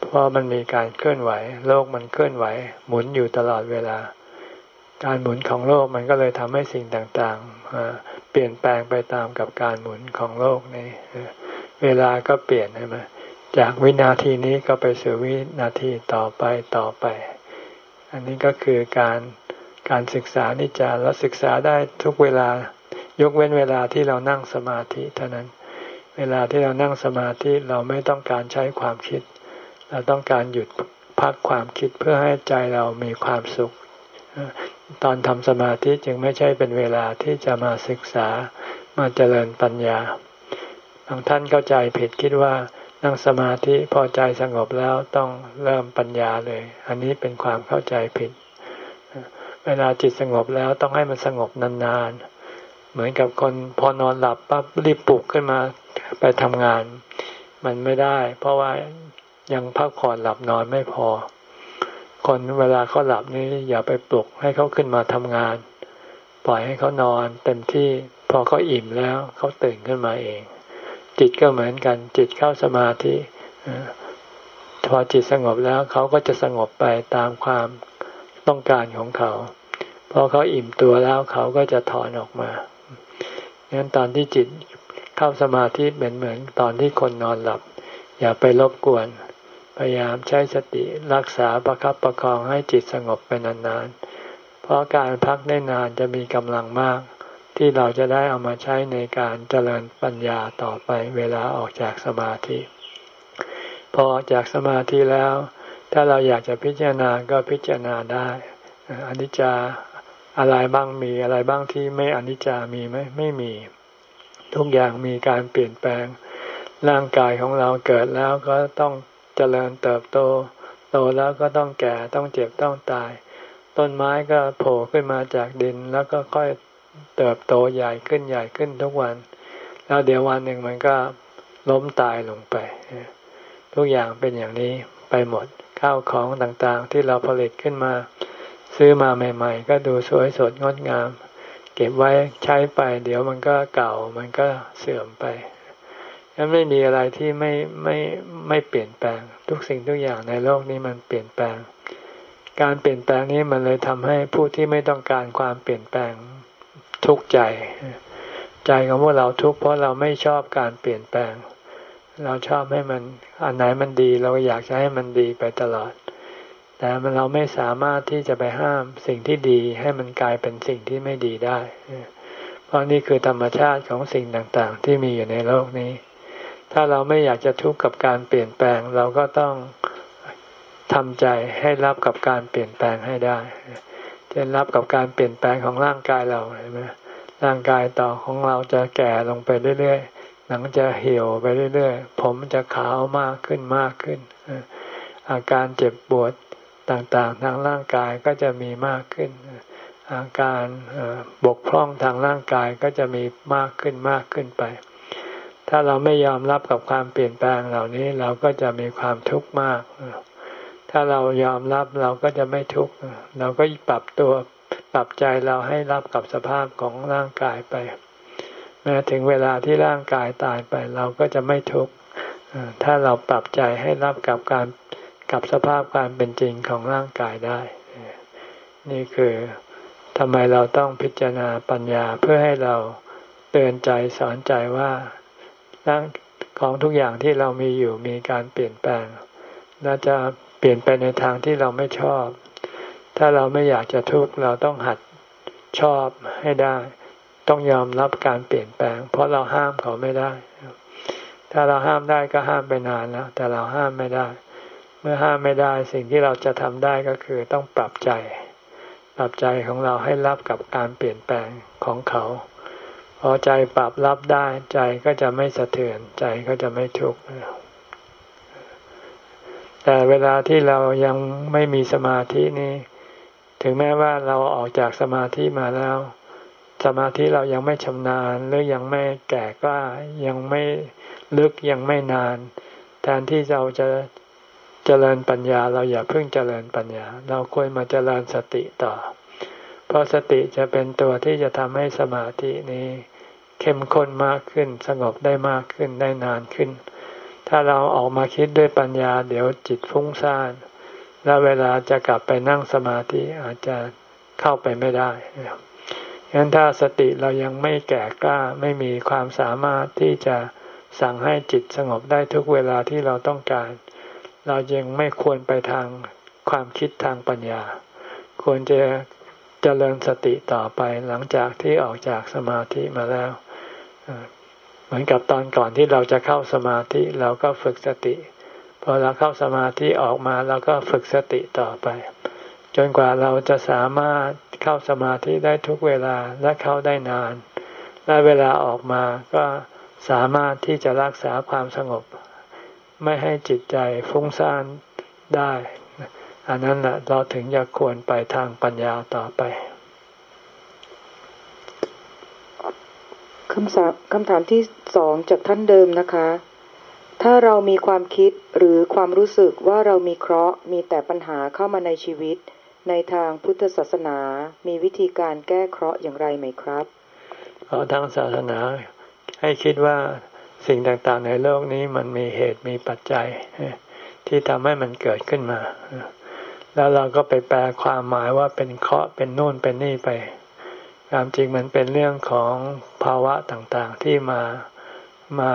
เพราะมันมีการเคลื่อนไหว โลกมันเคลื่อนไหว หมุนอยู่ตลอดเวลา การหมุนของโลกมันก็เลยทำให้สิ่งต่างๆเปลี่ยนแปลงไปตามกับการหมุนของโลกนี้เวลาก็เปลี่ยนใช่ไหมจากวินาทีนี้ก็ไปสู่วินาทีต่อไปต่อไป อันนี้ก็คือการการศึกษานิจาแล้วศึกษาได้ทุกเวลายกเว้นเวลาที่เรานั่งสมาธิเท่านั้น เวลาที่เรานั่งสมาธิเราไม่ต้องการใช้ความคิด เราต้องการหยุดพักความคิดเพื่อให้ใจเรามีความสุข ตอนทำสมาธิจึงไม่ใช่เป็นเวลาที่จะมาศึกษามาเจริญปัญญาบางท่านเข้าใจผิดคิดว่า นั่งสมาธิพอใจสงบแล้วต้องเริ่มปัญญาเลย อันนี้เป็นความเข้าใจผิด เวลาจิตสงบแล้วต้องให้มันสงบนานๆ เหมือนกับคนพอนอนหลับปั๊บรีบปลุกขึ้นมาไปทำงาน มันไม่ได้ เพราะว่ายังพักผ่อนหลับนอนไม่พอ คนเวลาเขาหลับนี่อย่าไปปลุกให้เขาขึ้นมาทำงาน ปล่อยให้เขานอนเต็มที่พอเขาอิ่มแล้วเขาตื่นขึ้นมาเอง จิตก็เหมือนกัน จิตเข้าสมาธิพอจิตสงบแล้วเขาก็จะสงบไปตามความต้องการของเขาพอเขาอิ่มตัวแล้วเขาก็จะถอนออกมางั้นตอนที่จิตเข้าสมาธิเหมือนเหมือนตอนที่คนนอนหลับ อย่าไปรบกวน พยายามใช้สติรักษาประคับประคองให้จิตสงบไปนานๆ เพราะการพักได้นานจะมีกำลังมาก ที่เราจะได้เอามาใช้ในการเจริญปัญญาต่อไปเวลาออกจากสมาธิ พอออกจากสมาธิแล้ว ถ้าเราอยากจะพิจารณาก็พิจารณาได้อนิจจาอะไรบ้างมีอะไรบ้างที่ไม่อนิจจามีไหมไม่มี ทุกอย่างมีการเปลี่ยนแปลง ร่างกายของเราเกิดแล้วก็ต้องเจริญเติบโต โตแล้วก็ต้องแก่ต้องเจ็บต้องตาย ต้นไม้ก็โผล่ขึ้นมาจากดินแล้วก็ค่อย เติบโตใหญ่ขึ้นใหญ่ขึ้นทุกวัน แล้วเดี๋ยววันหนึ่งมันก็ล้มตายลงไป ทุกอย่างเป็นอย่างนี้ไปหมดข้าวของต่างๆ ที่เราผลิตขึ้นมา ซื้อมาใหม่ ๆ ก็ดูสวยสดงดงาม เก็บไว้ใช้ไป เดี๋ยวมันก็เก่ามันก็เสื่อมไปแล้วไม่มีอะไรที่ไม่ไม่ไม่เปลี่ยนแปลง ทุกสิ่งทุกอย่างในโลกนี้มันเปลี่ยนแปลง การเปลี่ยนแปลงนี้มันเลยทำให้ผู้ที่ไม่ต้องการความเปลี่ยนแปลง ทุกข์ใจ ใจของพวกเราทุกข์เพราะเราไม่ชอบการเปลี่ยนแปลง เราชอบให้มันอันไหนมันดีเราอยากจะให้มันดีไปตลอด แต่มันเราไม่สามารถที่จะไปห้ามสิ่งที่ดีให้มันกลายเป็นสิ่งที่ไม่ดีได้ เพราะนี่คือธรรมชาติของสิ่งต่างๆ ที่มีอยู่ในโลกนี้ ถ้าเราไม่อยากจะทุกข์กับการเปลี่ยนแปลงเราก็ต้องทำใจให้รับกับการเปลี่ยนแปลงให้ได้ ช่นรับกับการเปลี่ยนแปลงของร่างกายเราเห็นไหมร่างกายต่อของเราจะแก่ลงไปเรื่อยๆ หนังจะเหี่ยวไปเรื่อยๆ ผมจะขาวมากขึ้นมากขึ้น อาการเจ็บปวดต่างๆ ทางร่างกายก็จะมีมากขึ้น อาการบกพร่องทางร่างกายก็จะมีมากขึ้นมากขึ้นไป ถ้าเราไม่ยอมรับกับความเปลี่ยนแปลงเหล่านี้เราก็จะมีความทุกข์มาก ถ้าเรายอมรับเราก็จะไม่ทุกข์เราก็ปรับตัวปรับใจเราให้รับกับสภาพของร่างกายไป แม้ถึงเวลาที่ร่างกายตายไป เราก็จะไม่ทุกข์ถ้าเราปรับใจให้รับกับการกับสภาพการเป็นจริงของร่างกายได้ นี่คือทำไมเราต้องพิจารณาปัญญาเพื่อให้เราเตือนใจสอนใจว่าร่างของทุกอย่างที่เรามีอยู่มีการเปลี่ยนแปลงและจะ เปลี่ยนไปในทางที่เราไม่ชอบ ถ้าเราไม่อยากจะทุกข์เราต้องหัดชอบให้ได้ ต้องยอมรับการเปลี่ยนแปลง เพราะเราห้ามเขาไม่ได้ ถ้าเราห้ามได้ก็ห้ามไปนานแล้วแต่เราห้ามไม่ได้ เมื่อห้ามไม่ได้สิ่งที่เราจะทำได้ก็คือต้องปรับใจ ปรับใจของเราให้รับกับการเปลี่ยนแปลงของเขาพอใจปรับรับได้ใจก็จะไม่สะเทือนใจก็จะไม่ทุกข์ แต่เวลาที่เรายังไม่มีสมาธินี้ ถึงแม้ว่าเราออกจากสมาธิมาแล้ว สมาธิเรายังไม่ชำนาญหรือยังไม่แก่กล้ายังไม่ลึกยังไม่นาน แทนที่เราจะเจริญปัญญา เราอย่าเพิ่งเจริญปัญญา เราควรมาเจริญสติต่อ เพราะสติจะเป็นตัวที่จะทำให้สมาธินี้ เข้มข้นมากขึ้นสงบได้มากขึ้นได้นานขึ้น ถ้าเราออกมาคิดด้วยปัญญา เดี๋ยวจิตฟุ้งซ่าน แล้วเวลาจะกลับไปนั่งสมาธิอาจจะเข้าไปไม่ได้งั้นถ้าสติเรายังไม่แก่กล้าไม่มีความสามารถที่จะสั่งให้จิตสงบได้ทุกเวลาที่เราต้องการ เรายังไม่ควรไปทางความคิดทางปัญญา ควรจะเจริญสติต่อไปหลังจากที่ออกจากสมาธิมาแล้ว เหมือนกับตอนก่อนที่เราจะเข้าสมาธิเราก็ฝึกสติพอเราเข้าสมาธิออกมาเราก็ฝึกสติต่อไป จนกว่าเราจะสามารถเข้าสมาธิได้ทุกเวลาและเข้าได้นาน และเวลาออกมาก็สามารถที่จะรักษาความสงบ ไม่ให้จิตใจฟุ้งซ่านได้ อันนั้นแหละเราถึงจะควรไปทางปัญญาต่อไป คำถามคำถามที่สองจากท่านเดิมนะคะ ถ้าเรามีความคิดหรือความรู้สึกว่าเรามีเคราะห์มีแต่ปัญหาเข้ามาในชีวิต ในทางพุทธศาสนา มีวิธีการแก้เคราะห์อย่างไรไหมครับทางศาสนาให้คิดว่าสิ่งต่างๆในโลกนี้มันมีเหตุมีปัจจัย ที่ทำให้มันเกิดขึ้นมา แล้วเราก็ไปแปลความหมายว่าเป็นเคราะห์เป็นโน่นเป็นนี่ไป ความจริงมันเป็นเรื่องของภาวะต่างๆ ที่มามา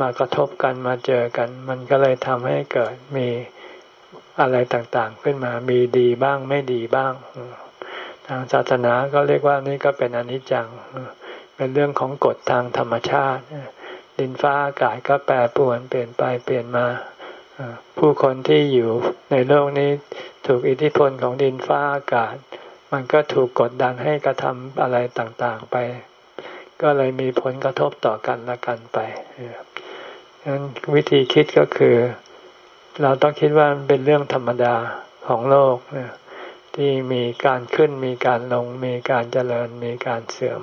มากระทบกันมาเจอกัน มันก็เลยทำให้เกิดมีอะไรต่างๆ ขึ้นมามีดีบ้างไม่ดีบ้าง ทางศาสนาก็เรียกว่านี่ก็เป็นอนิจจัง เป็นเรื่องของกฎทางธรรมชาติ ดินฟ้าอากาศก็แปรปรวนเปลี่ยนไปเปลี่ยนมา ผู้คนที่อยู่ในโลกนี้ถูกอิทธิพลของดินฟ้าอากาศ มันก็ถูกกดดันให้กระทำอะไรต่างๆไป ก็เลยมีผลกระทบต่อกันและกันไปฉะนั้นวิธีคิดก็คือ เราต้องคิดว่าเป็นเรื่องธรรมดาของโลกที่มีการขึ้นมีการลง มีการเจริญมีการเสื่อม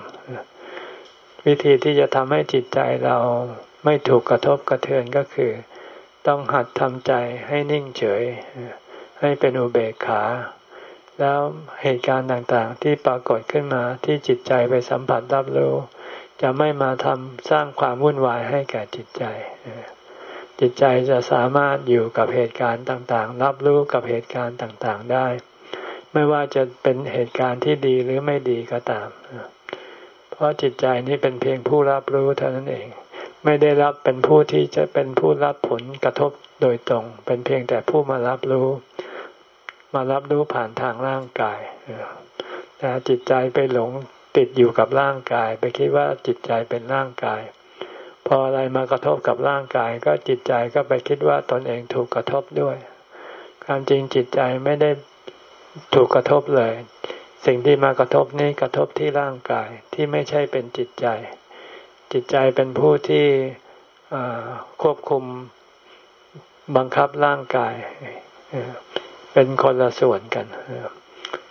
วิธีที่จะทำให้จิตใจเราไม่ถูกกระทบกระเทือนก็คือ ต้องหัดทำใจให้นิ่งเฉย ให้เป็นอุเบกขา แล้วเหตุการณ์ต่างๆ ที่ปรากฏขึ้นมาที่จิตใจไปสัมผัสรับรู้ จะไม่มาทำสร้างความวุ่นวายให้แก่จิตใจ จิตใจจะสามารถอยู่กับเหตุการณ์ต่างๆ รับรู้กับเหตุการณ์ต่างๆได้ ไม่ว่าจะเป็นเหตุการณ์ที่ดีหรือไม่ดีก็ตาม เพราะจิตใจนี้เป็นเพียงผู้รับรู้เท่านั้นเอง ไม่ได้รับเป็นผู้ที่จะเป็นผู้รับผลกระทบโดยตรง เป็นเพียงแต่ผู้มารับรู้ มารับรู้ผ่านทางร่างกายแต่จิตใจไปหลงติดอยู่กับร่างกาย ไปคิดว่าจิตใจเป็นร่างกาย พออะไรมากระทบกับร่างกาย ก็จิตใจก็ไปคิดว่าตนเองถูกกระทบด้วย ความจริงจิตใจไม่ได้ถูกกระทบเลย สิ่งที่มากระทบนี้กระทบที่ร่างกายที่ไม่ใช่เป็นจิตใจ จิตใจเป็นผู้ที่ควบคุมบังคับร่างกาย เป็นคนละส่วนกัน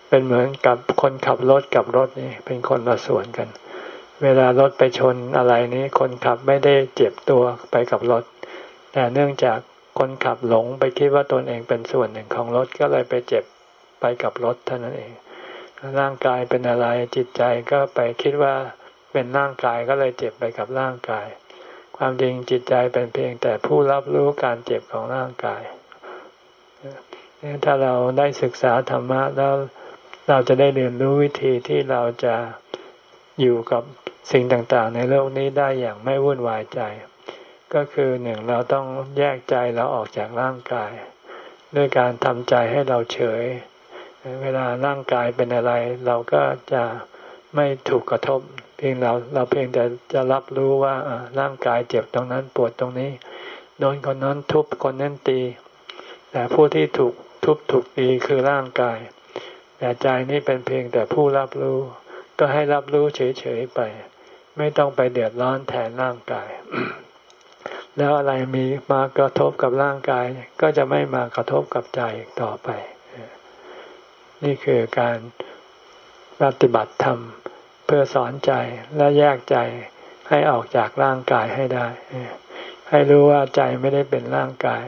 เป็นเหมือนกับคนขับรถกับรถนี่เป็นคนละส่วนกัน เวลารถไปชนอะไรนี้ คนขับไม่ได้เจ็บตัวไปกับรถ แต่เนื่องจากคนขับหลงไปคิดว่าตนเองเป็นส่วนหนึ่งของรถก็เลยไปเจ็บไปกับรถเท่านั้นเอง ร่างกายเป็นอะไรจิตใจก็ไปคิดว่าเป็นร่างกายก็เลยเจ็บไปกับร่างกาย ความจริงจิตใจเป็นเพียงแต่ผู้รับรู้การเจ็บของร่างกาย ถ้าเราได้ศึกษาธรรมะแล้วเราจะได้เรียนรู้วิธีที่เราจะอยู่กับสิ่งต่างๆ ในโลกนี้ได้อย่างไม่วุ่นวายใจ ก็คือหนึ่งเราต้องแยกใจเราออกจากร่างกาย ด้วยการทำใจให้เราเฉย เวลาร่างกายเป็นอะไร เราก็จะไม่ถูกกระทบ เพียงเราเราเพียงแต่จะรับรู้ว่าร่างกายเจ็บตรงนั้นปวดตรงนี้โดนคนนั้นทุบคนนั้นตี แต่ผู้ที่ถูก ทุบถูกตีคือร่างกาย แต่ใจนี้เป็นเพียงแต่ผู้รับรู้ ก็ให้รับรู้เฉยๆไป ไม่ต้องไปเดือดร้อนแทนร่างกาย แล้วอะไรมีมากระทบกับร่างกาย ก็จะไม่มากระทบกับใจต่อไป นี่คือการปฏิบัติธรรมเพื่อสอนใจและแยกใจให้ออกจากร่างกายให้ได้ ให้รู้ว่าใจไม่ได้เป็นร่างกาย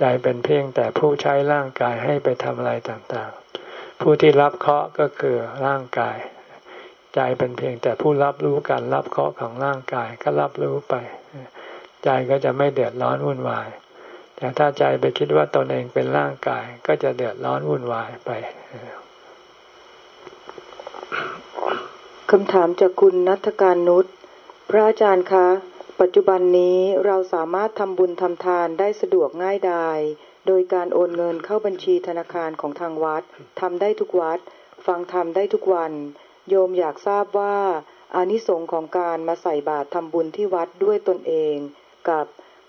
ใจเป็นเพียงแต่ผู้ใช้ร่างกายให้ไปทำอะไรต่างๆ ผู้ที่รับเคราะห์ก็คือร่างกาย ใจเป็นเพียงแต่ผู้รับรู้การรับเคราะห์ของร่างกายก็รับรู้ไป ใจก็จะไม่เดือดร้อนวุ่นวาย แต่ถ้าใจไปคิดว่าตนเองเป็นร่างกายก็จะเดือดร้อนวุ่นวายไปคำถามจากคุณนัทการนุชพระอาจารย์คะ ปัจจุบันนี้เราสามารถทำบุญทำทานได้สะดวกง่ายดาย โดยการโอนเงินเข้าบัญชีธนาคารของทางวัดทำได้ทุกวัด ฟังธรรมได้ทุกวัน โยมอยากทราบว่าอานิสงส์ของการมาใส่บาตรทำบุญที่วัดด้วยตนเอง กับ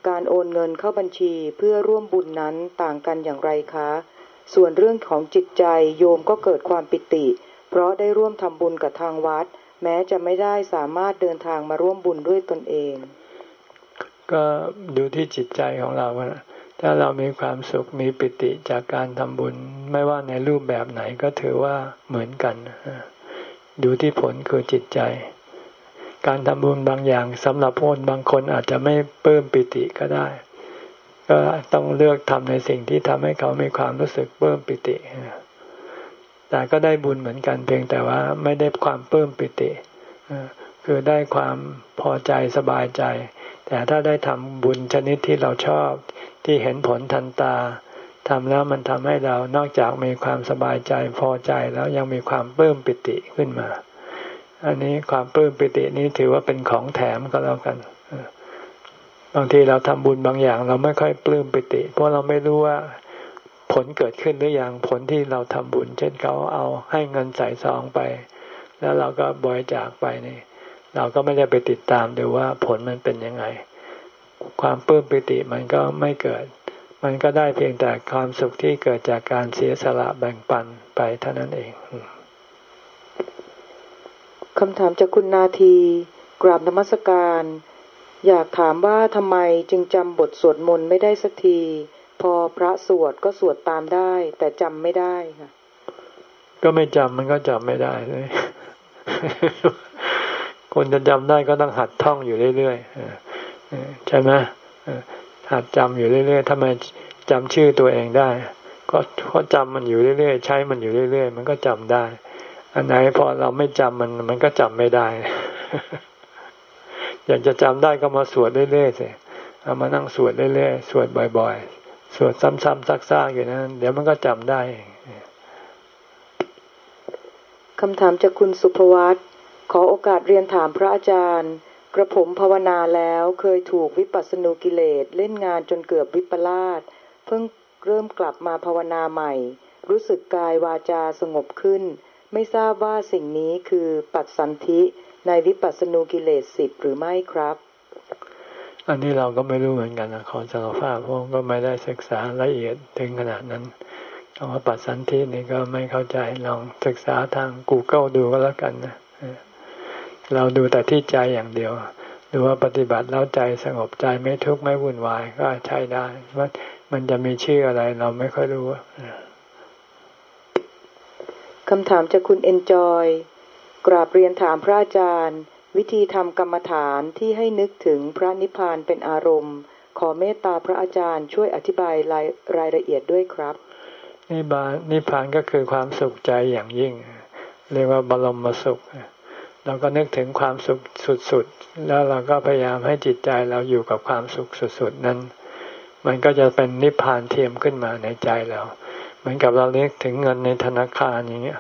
การโอนเงินเข้าบัญชีเพื่อร่วมบุญนั้นต่างกันอย่างไรคะ ส่วนเรื่องของจิตใจโยมก็เกิดความปิติ เพราะได้ร่วมทำบุญกับทางวัด แม้จะไม่ได้สามารถเดินทางมาร่วมบุญด้วยตนเอง ก็ดูที่จิตใจของเราถ้าเรามีความสุขมีปิติจากการทำบุญ ไม่ว่าในรูปแบบไหนก็ถือว่าเหมือนกัน ดูที่ผลคือจิตใจ การทำบุญบางอย่างสำหรับคนบางคนอาจจะไม่เพิ่มปิติก็ได้ ก็ต้องเลือกทำในสิ่งที่ทำให้เขามีความรู้สึกเพิ่มปิติ แต่ก็ได้บุญเหมือนกันเพียงแต่ว่าไม่ได้ความเพิ่มปิติคือได้ความพอใจสบายใจ แต่ถ้าได้ทำบุญชนิดที่เราชอบที่เห็นผลทันตาทำแล้วมันทำให้เรานอกจากมีความสบายใจพอใจแล้วยังมีความปลื้มปิติขึ้นมา อันนี้ความปลื้มปิตินี้ถือว่าเป็นของแถมก็แล้วกัน บางทีเราทำบุญบางอย่าง เราไม่ค่อยปลื้มปิติ เพราะเราไม่รู้ว่าผลเกิดขึ้นหรือยังผลที่เราทำบุญ เช่นเขาเอาให้เงินใส่ซองไป แล้วเราก็บริจาคไปนี่ เราก็ไม่ได้ไปติดตามดูว่าผลมันเป็นยังไง ความปลื้มปิติมันก็ไม่เกิด มันก็ได้เพียงแต่ความสุขที่เกิดจากการเสียสละแบ่งปันไปเท่านั้นเองคำถามจากคุณนาที กราบนมัสการ อยากถามว่าทำไมจึงจำบทสวดมนต์ไม่ได้สักที พอพระสวดก็สวดตามได้ แต่จำไม่ได้ค่ะก็ไม่จำมันก็จำไม่ได้เลย คนจะจำได้ก็ต้องหัดท่องอยู่เรื่อยๆใช่ไหมหัดจำอยู่เรื่อยๆทำไมจำชื่อตัวเองได้ ก็เพราะจำมันอยู่เรื่อยๆ ใช้มันอยู่เรื่อยๆ มันก็จำได้ อันไหนพอเราไม่จำมันมันก็จำไม่ได้ อยากจะจำได้ก็มาสวดเรื่อยๆสิเอามานั่งสวดเรื่อยๆ สวดบ่อยๆ สวดซ้ำๆซักๆอยู่นั้นเดี๋ยวมันก็จำได้คำถามจากคุณสุภวัต ขอโอกาสเรียนถามพระอาจารย์ กระผมภาวนาแล้วเคยถูกวิปัสสนูกิเลสเล่นงานจนเกือบวิปลาสเพิ่งเริ่มกลับมาภาวนาใหม่ รู้สึกกายวาจาสงบขึ้น ไม่ทราบว่าสิ่งนี้คือปัจสันธิในวิปัสสนูกิเลสสิบหรือไม่ครับ อันนี้เราก็ไม่รู้เหมือนกันนะขอสารภาพพวกก็ไม่ได้ศึกษาละเอียดถึงขนาดนั้นคำว่าปัจสันธินี่ก็ไม่เข้าใจลองศึกษาทาง Google ดูก็แล้วกันนะ เราดูแต่ที่ใจอย่างเดียวดูว่าปฏิบัติแล้วใจสงบใจไม่ทุกข์ไม่วุ่นวายก็ใช้ได้ว่ามันจะมีชื่ออะไรเราไม่ค่อยรู้คำถามจากคุณเอนจอยกราบเรียนถามพระอาจารย์ วิธีทำกรรมฐานที่ให้นึกถึงพระนิพพานเป็นอารมณ์ ขอเมตตาพระอาจารย์ช่วยอธิบายรายรายละเอียดด้วยครับนิพพานนิพพานก็คือความสุขใจอย่างยิ่ง เรียกว่าบรมสุข เราก็นึกถึงความสุขสุดๆ แล้วเราก็พยายามให้จิตใจเราอยู่กับความสุขสุดๆ นั้น มันก็จะเป็นนิพพานเทียมขึ้นมาในใจเรา เหมือนกับเรานึกถึงเงินในธนาคารอย่างเงี้ย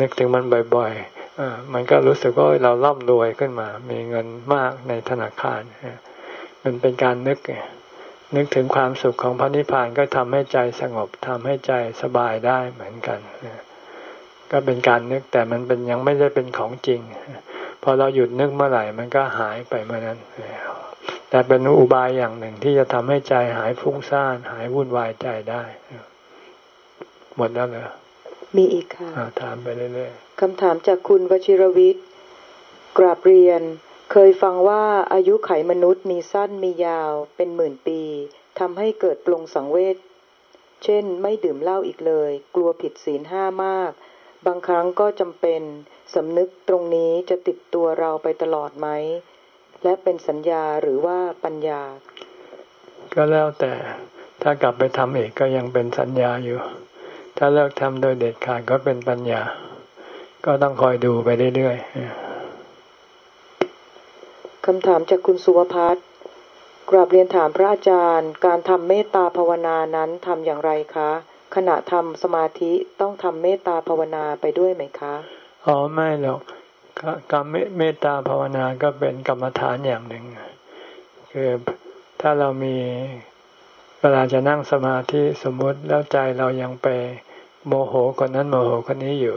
นึกถึงมันบ่อยๆอมันก็รู้สึกว่าเราร่ำรวยขึ้นมา มีเงินมากในธนาคาร มันเป็นการนึก นึกถึงความสุขของพระนิพพานก็ทำให้ใจสงบทำให้ใจสบายได้เหมือนกัน ก็เป็นการนึกแต่มันเป็นยังไม่ได้เป็นของจริง พอเราหยุดนึกเมื่อไหร่ มันก็หายไปเมื่อนั้น แต่เป็นอุบายอย่างหนึ่งที่จะทำให้ใจหายฟุ้งซ่าน หายวุ่นวายใจได้ หมดแล้วเหรอ มีอีกค่ะถามไปเรื่อยๆคำถามจากคุณวชิรวิทย์กราบเรียน เคยฟังว่าอายุไขมนุษย์มีสั้นมียาวเป็นหมื่นปีทำให้เกิดปลงสังเวชเช่น ไม่ดื่มเหล้าอีกเลย กลัวผิดศีลห้ามาก บางครั้งก็จำเป็นสำนึกตรงนี้จะติดตัวเราไปตลอดไหม และเป็นสัญญาหรือว่าปัญญา ก็แล้วแต่ถ้ากลับไปทำอีกก็ยังเป็นสัญญาอยู่ ถ้าเลิกทำโดยเด็ดขาดก็เป็นปัญญา ก็ต้องคอยดูไปเรื่อยๆคำถามจากคุณสุวพัฒน์กราบเรียนถามพระอาจารย์ การทำเมตตาภาวนานั้นทำอย่างไรคะ ขณะทำสมาธิต้องทำเมตตาภาวนาไปด้วยไหมคะ อ๋อไม่หรอกการเมตตาภาวนาก็เป็นกรรมฐานอย่างหนึ่ง คือถ้าเรามีเวลาจะนั่งสมาธิสมมติแล้วใจเรายังไปโมโหคนนั้นโมโหคนนี้อยู่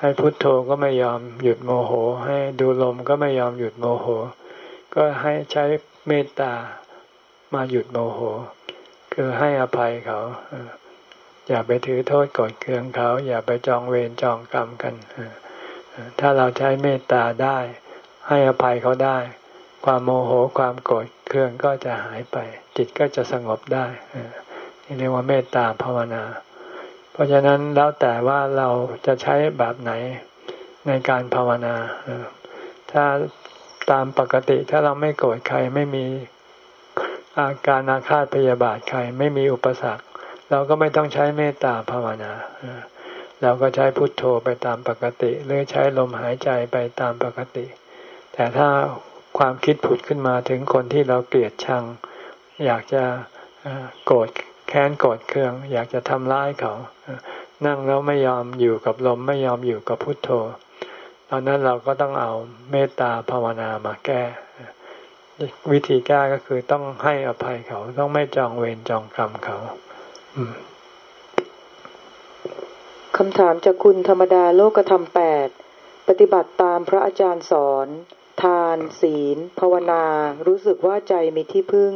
ให้พุทโธก็ไม่ยอมหยุดโมโห ให้ดูลมก็ไม่ยอมหยุดโมโห ก็ให้ใช้เมตตามาหยุดโมโห คือให้อภัยเขา อย่าไปถือโทษกดเคืองเขา อย่าไปจองเวรจองกรรมกัน ถ้าเราใช้เมตตาได้ ให้อภัยเขาได้ ความโมโหความโกรธเคืองก็จะหายไป จิตก็จะสงบได้นี่เรียกว่าเมตตาภาวนา เพราะฉะนั้นแล้วแต่ว่าเราจะใช้แบบไหนในการภาวนา ถ้าตามปกติถ้าเราไม่โกรธใครไม่มีอาการอาฆาตพยาบาทใคร ไม่มีอุปสรรค เราก็ไม่ต้องใช้เมตตาภาวนาเราก็ใช้พุทโธไปตามปกติ หรือใช้ลมหายใจไปตามปกติ แต่ถ้าความคิดผุดขึ้นมาถึงคนที่เราเกลียดชัง อยากจะโกรธแค้นโกรธเคือง อยากจะทำร้ายเขา นั่งแล้วไม่ยอมอยู่กับลมไม่ยอมอยู่กับพุทโธ ตอนนั้นเราก็ต้องเอาเมตตาภาวนามาแก้ วิธีแก้ก็คือต้องให้อภัยเขาต้องไม่จองเวรจองกรรมเขา คำถามจากคุณธรรมดาโลกธรรมแปด ปฏิบัติตามพระอาจารย์สอน ทาน ศีล ภาวนา รู้สึกว่าใจมีที่พึ่ง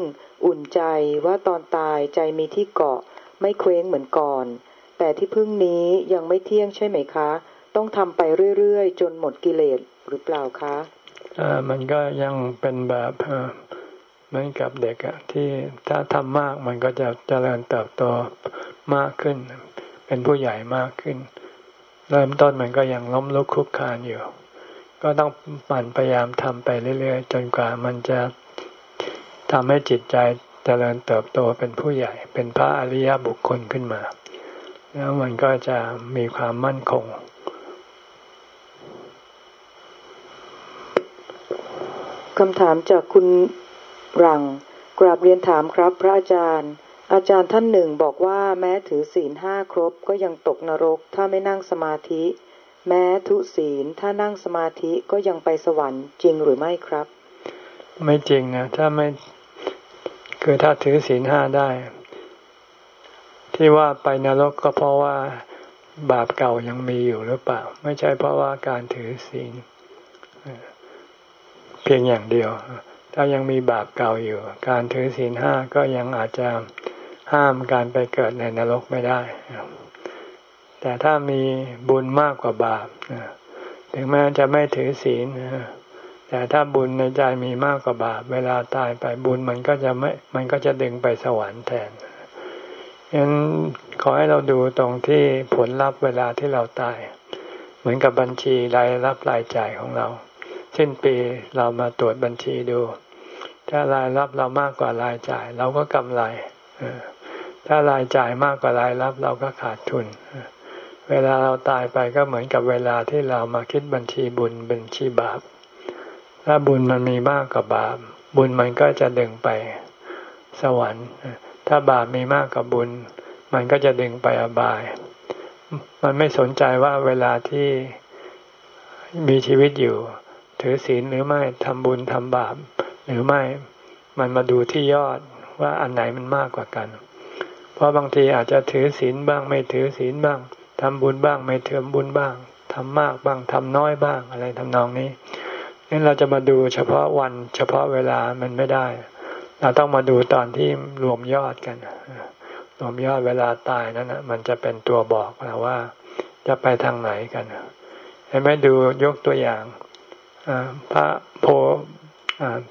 อุ่นใจว่าตอนตายใจมีที่เกาะ ไม่เคว้งเหมือนก่อน แต่ที่พึ่งนี้ยังไม่เที่ยงใช่ไหมคะ ต้องทำไปเรื่อย ๆ จนหมดกิเลสหรือเปล่าคะมันก็ยังเป็นแบบ เหมือนกับเด็กอะที่ถ้าทำมากมันก็จะเจริญเติบโตมากขึ้น เป็นผู้ใหญ่มากขึ้น เริ่มต้นมันก็ยังล้มลุกคลุกคานอยู่ ก็ต้องมันพยายามทำไปเรื่อยๆ จนกว่ามันจะทำให้จิตใจเจริญเติบโตเป็นผู้ใหญ่ เป็นพระอริยบุคคลขึ้นมา แล้วมันก็จะมีความมั่นคงคำถามจากคุณ รัง กราบเรียนถามครับพระอาจารย์ อาจารย์ท่านหนึ่งบอกว่าแม้ถือศีลห้าครบก็ยังตกนรกถ้าไม่นั่งสมาธิ แม้ทุศีลถ้านั่งสมาธิก็ยังไปสวรรค์จริงหรือไม่ครับ ไม่จริงนะถ้าไม่คือถ้าถือศีลห้าได้ ที่ว่าไปนรกก็เพราะว่าบาปเก่ายังมีอยู่หรือเปล่า ไม่ใช่เพราะว่าการถือศีลเพียงอย่างเดียว ถ้ายังมีบาปเก่าอยู่ การถือศีลห้าก็ยังอาจจะห้ามการไปเกิดในนรกไม่ได้ แต่ถ้ามีบุญมากกว่าบาปถึงแม้จะไม่ถือศีลแต่ถ้าบุญในใจมีมากกว่าบาป เวลาตายไปบุญมันก็จะไม่ มันก็จะดึงไปสวรรค์แทนฉะนั้นขอให้เราดูตรงที่ผลลัพธ์เวลาที่เราตาย เหมือนกับบัญชีรายรับรายจ่ายของเราสิ้นปีเรามาตรวจบัญชีดู ถ้ารายรับเรามากกว่ารายจ่าย เราก็กำไรถ้ารายจ่ายมากกว่ารายรับเราก็ขาดทุน เวลาเราตายไปก็เหมือนกับเวลาที่เรามาคิดบัญชีบุญบัญชีบาป ถ้าบุญมันมีมากกว่าบาป บุญมันก็จะดึงไปสวรรค์ ถ้าบาปมีมากกว่าบุญ มันก็จะดึงไปอบาย มันไม่สนใจว่าเวลาที่มีชีวิตอยู่ ถือศีลหรือไม่ทำบุญทำบาป หรือไม่มันมาดูที่ยอดว่าอันไหนมันมากกว่ากัน เพราะบางทีอาจจะถือศีลบ้างไม่ถือศีลบ้างทำบุญบ้างไม่ถือบุญบ้างทำมากบ้างทำน้อยบ้างอะไรทำนองนี้งั้นเราจะมาดูเฉพาะวันเฉพาะเวลามันไม่ได้ เราต้องมาดูตอนที่รวมยอดกันรวมยอดเวลาตายนั่นนะมันจะเป็นตัวบอกเราว่าจะไปทางไหนกันเห็นไหมดูยกตัวอย่างพระโพ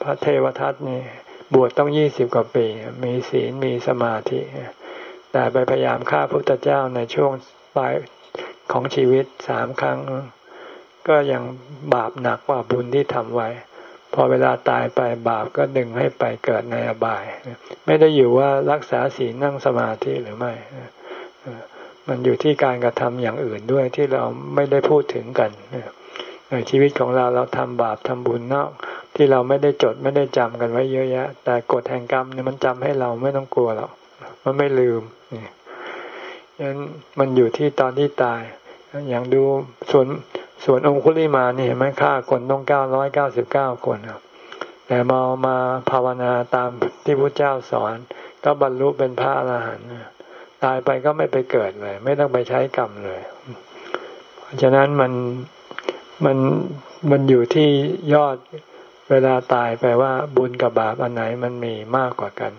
พระเทวทัตนี่บวชต้องยี่สิบกว่าปี มีศีลมีสมาธิ แต่ไปพยายามฆ่าพระพุทธเจ้าในช่วงปลายของชีวิตสามครั้ง ก็ยังบาปหนักกว่าบุญที่ทำไว้ พอเวลาตายไปบาปก็ดึงให้ไปเกิดในอบาย ไม่ได้อยู่ว่ารักษาศีลนั่งสมาธิหรือไม่ มันอยู่ที่การกระทำอย่างอื่นด้วยที่เราไม่ได้พูดถึงกันใน ชีวิตของเราเราทำบาปทำบุญนอกที่เราไม่ได้จดไม่ได้จำกันไว้เยอะแยะ แต่กฎแห่งกรรมเนี่ยมันจำให้เราไม่ต้องกลัวหรอกมันไม่ลืมนี่ยันมันอยู่ที่ตอนที่ตาย อย่างดูส่วนส่วนองคุลิมานี่เห็นไหมฆ่าคนต้องเก้าร้อยเก้าสิบเก้าคนแต่มามาภาวนาตามที่พระเจ้าสอน ก็บรรลุเป็นพระอรหันต์ตายไปก็ไม่ไปเกิดเลย ไม่ต้องไปใช้กรรมเลย เพราะฉะนั้นมัน มันมันอยู่ที่ยอดเวลาตายไปว่าบุญกับบาปอันไหนมันมีมากกว่ากัน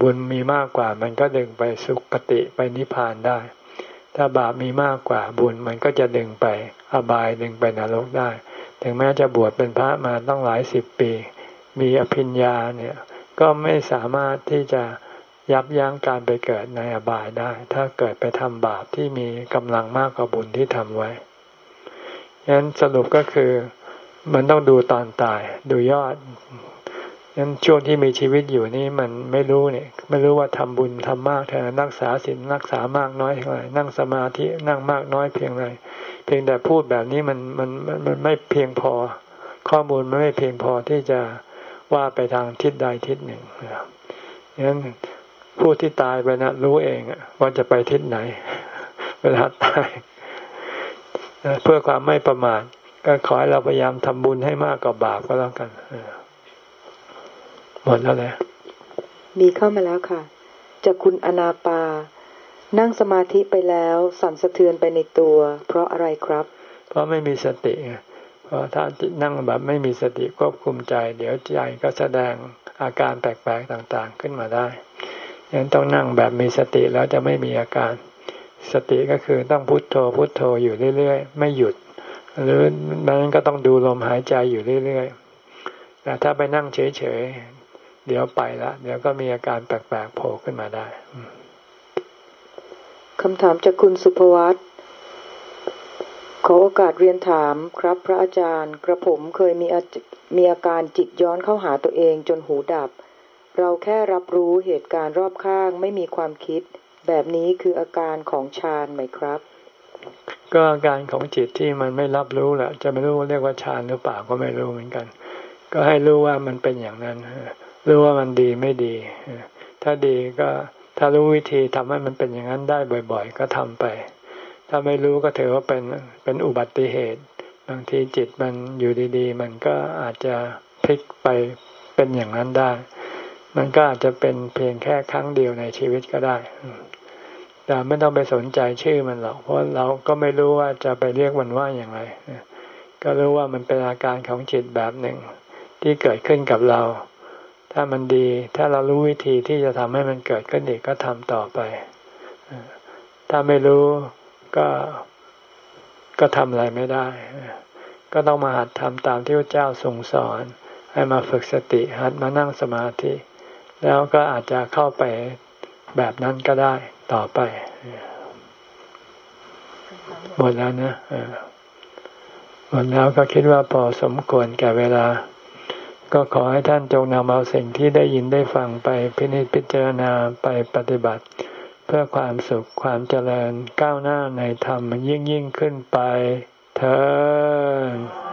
บุญมีมากกว่ามันก็ดึงไปสุคติไปนิพพานได้ ถ้าบาปมีมากกว่าบุญมันก็จะดึงไปอบายดึงไปนรกได้ ถึงแม้จะบวชเป็นพระมาต้องหลายสิบปี มีอภิญญาเนี่ยก็ไม่สามารถที่จะยับยั้งการไปเกิดในอบายได้ ถ้าเกิดไปทำบาปที่มีกำลังมากกว่าบุญที่ทำไว้ ฉะนั้นสรุปก็คือมันต้องดูตอนตาย ดูยอดงั้นช่วงที่มีชีวิตอยู่นี่มันไม่รู้เนี่ย ไม่รู้ว่าทำบุญทำมากเท่าไหร่รักษาศีลรักษามากน้อยเท่าไหร่นั่งสมาธินั่งมากน้อยเพียงไรเพียงแต่พูดแบบนี้มันมันมันมันไม่เพียงพอ ข้อมูลมันไม่เพียงพอที่จะว่าไปทางทิศใดทิศหนึ่งนะครับงั้นผู้ที่ตายไปนะรู้เองว่าจะไปทิศไหน เวลาตาย เพื่อความไม่ประมาทก็ขอให้เราพยายามทำบุญให้มากกว่าบาปก็แล้วกันหมดแล้วแหละมีเข้ามาแล้วค่ะ จากคุณอนาปา นั่งสมาธิไปแล้วสั่นสะเทือนไปในตัว เพราะอะไรครับ เพราะไม่มีสติเพราะถ้านั่งแบบไม่มีสติควบคุมใจ เดี๋ยวใจก็แสดงอาการแปลกๆต่างๆขึ้นมาได้ยังต้องนั่งแบบมีสติแล้วจะไม่มีอาการ สติก็คือต้องพุโทโธพุโทโธอยู่เรื่อยๆ ไม่หยุด หรือนั้นก็ต้องดูลมหายใจอยู่เรื่อยๆแต่ถ้าไปนั่งเฉยๆ เดี๋ยวไปละเดี๋ยวก็มีอาการแปลกๆโผล่ขึ้นมาได้คำถามจากคุณสุภวัตขอโอกาสเรียนถามครับพระอาจารย์ กระผมเคยมีมีอาการจิตย้อนเข้าหาตัวเองจนหูดับ เราแค่รับรู้เหตุการณ์รอบข้างไม่มีความคิด แบบนี้คืออาการของฌานไหมครับ ก็อาการของจิตที่มันไม่รับรู้แหละจะไม่รู้เรียกว่าฌานหรือเปล่าก็ไม่รู้เหมือนกัน ก็ให้รู้ว่ามันเป็นอย่างนั้นรู้ว่ามันดีไม่ดี ถ้าดีก็ถ้ารู้วิธีทำให้มันเป็นอย่างนั้นได้บ่อย ๆ ก็ทำไป ถ้าไม่รู้ก็ถือว่าเป็นเป็นอุบัติเหตุ บางทีจิตมันอยู่ดี ๆ มันก็อาจจะพลิกไปเป็นอย่างนั้นได้ มันก็อาจจะเป็นเพียงแค่ครั้งเดียวในชีวิตก็ได้ แต่ไม่ต้องไปสนใจชื่อมันหรอกเพราะเราก็ไม่รู้ว่าจะไปเรียกมันว่าอย่างไรก็รู้ว่ามันเป็นอาการของจิตแบบหนึ่ง ที่เกิดขึ้นกับเรา ถ้ามันดี ถ้าเรารู้วิธีที่จะทำให้มันเกิดขึ้นอีกก็ทำต่อไปถ้าไม่รู้ก็ก็ทำอะไรไม่ได้ ก็ต้องมาหัดทำตามที่พระเจ้าทรงสอน ให้มาฝึกสติหัดมานั่งสมาธิ แล้วก็อาจจะเข้าไปแบบนั้นก็ได้ ต่อไป หมดแล้วนะหมดแล้วก็คิดว่าพอสมควรแก่เวลา ก็ขอให้ท่านจงนำเอาสิ่งที่ได้ยินได้ฟังไปพินิจพิจารณาไปปฏิบัติ เพื่อความสุขความเจริญก้าวหน้าในธรรมยิ่งยิ่งขึ้นไปเธอ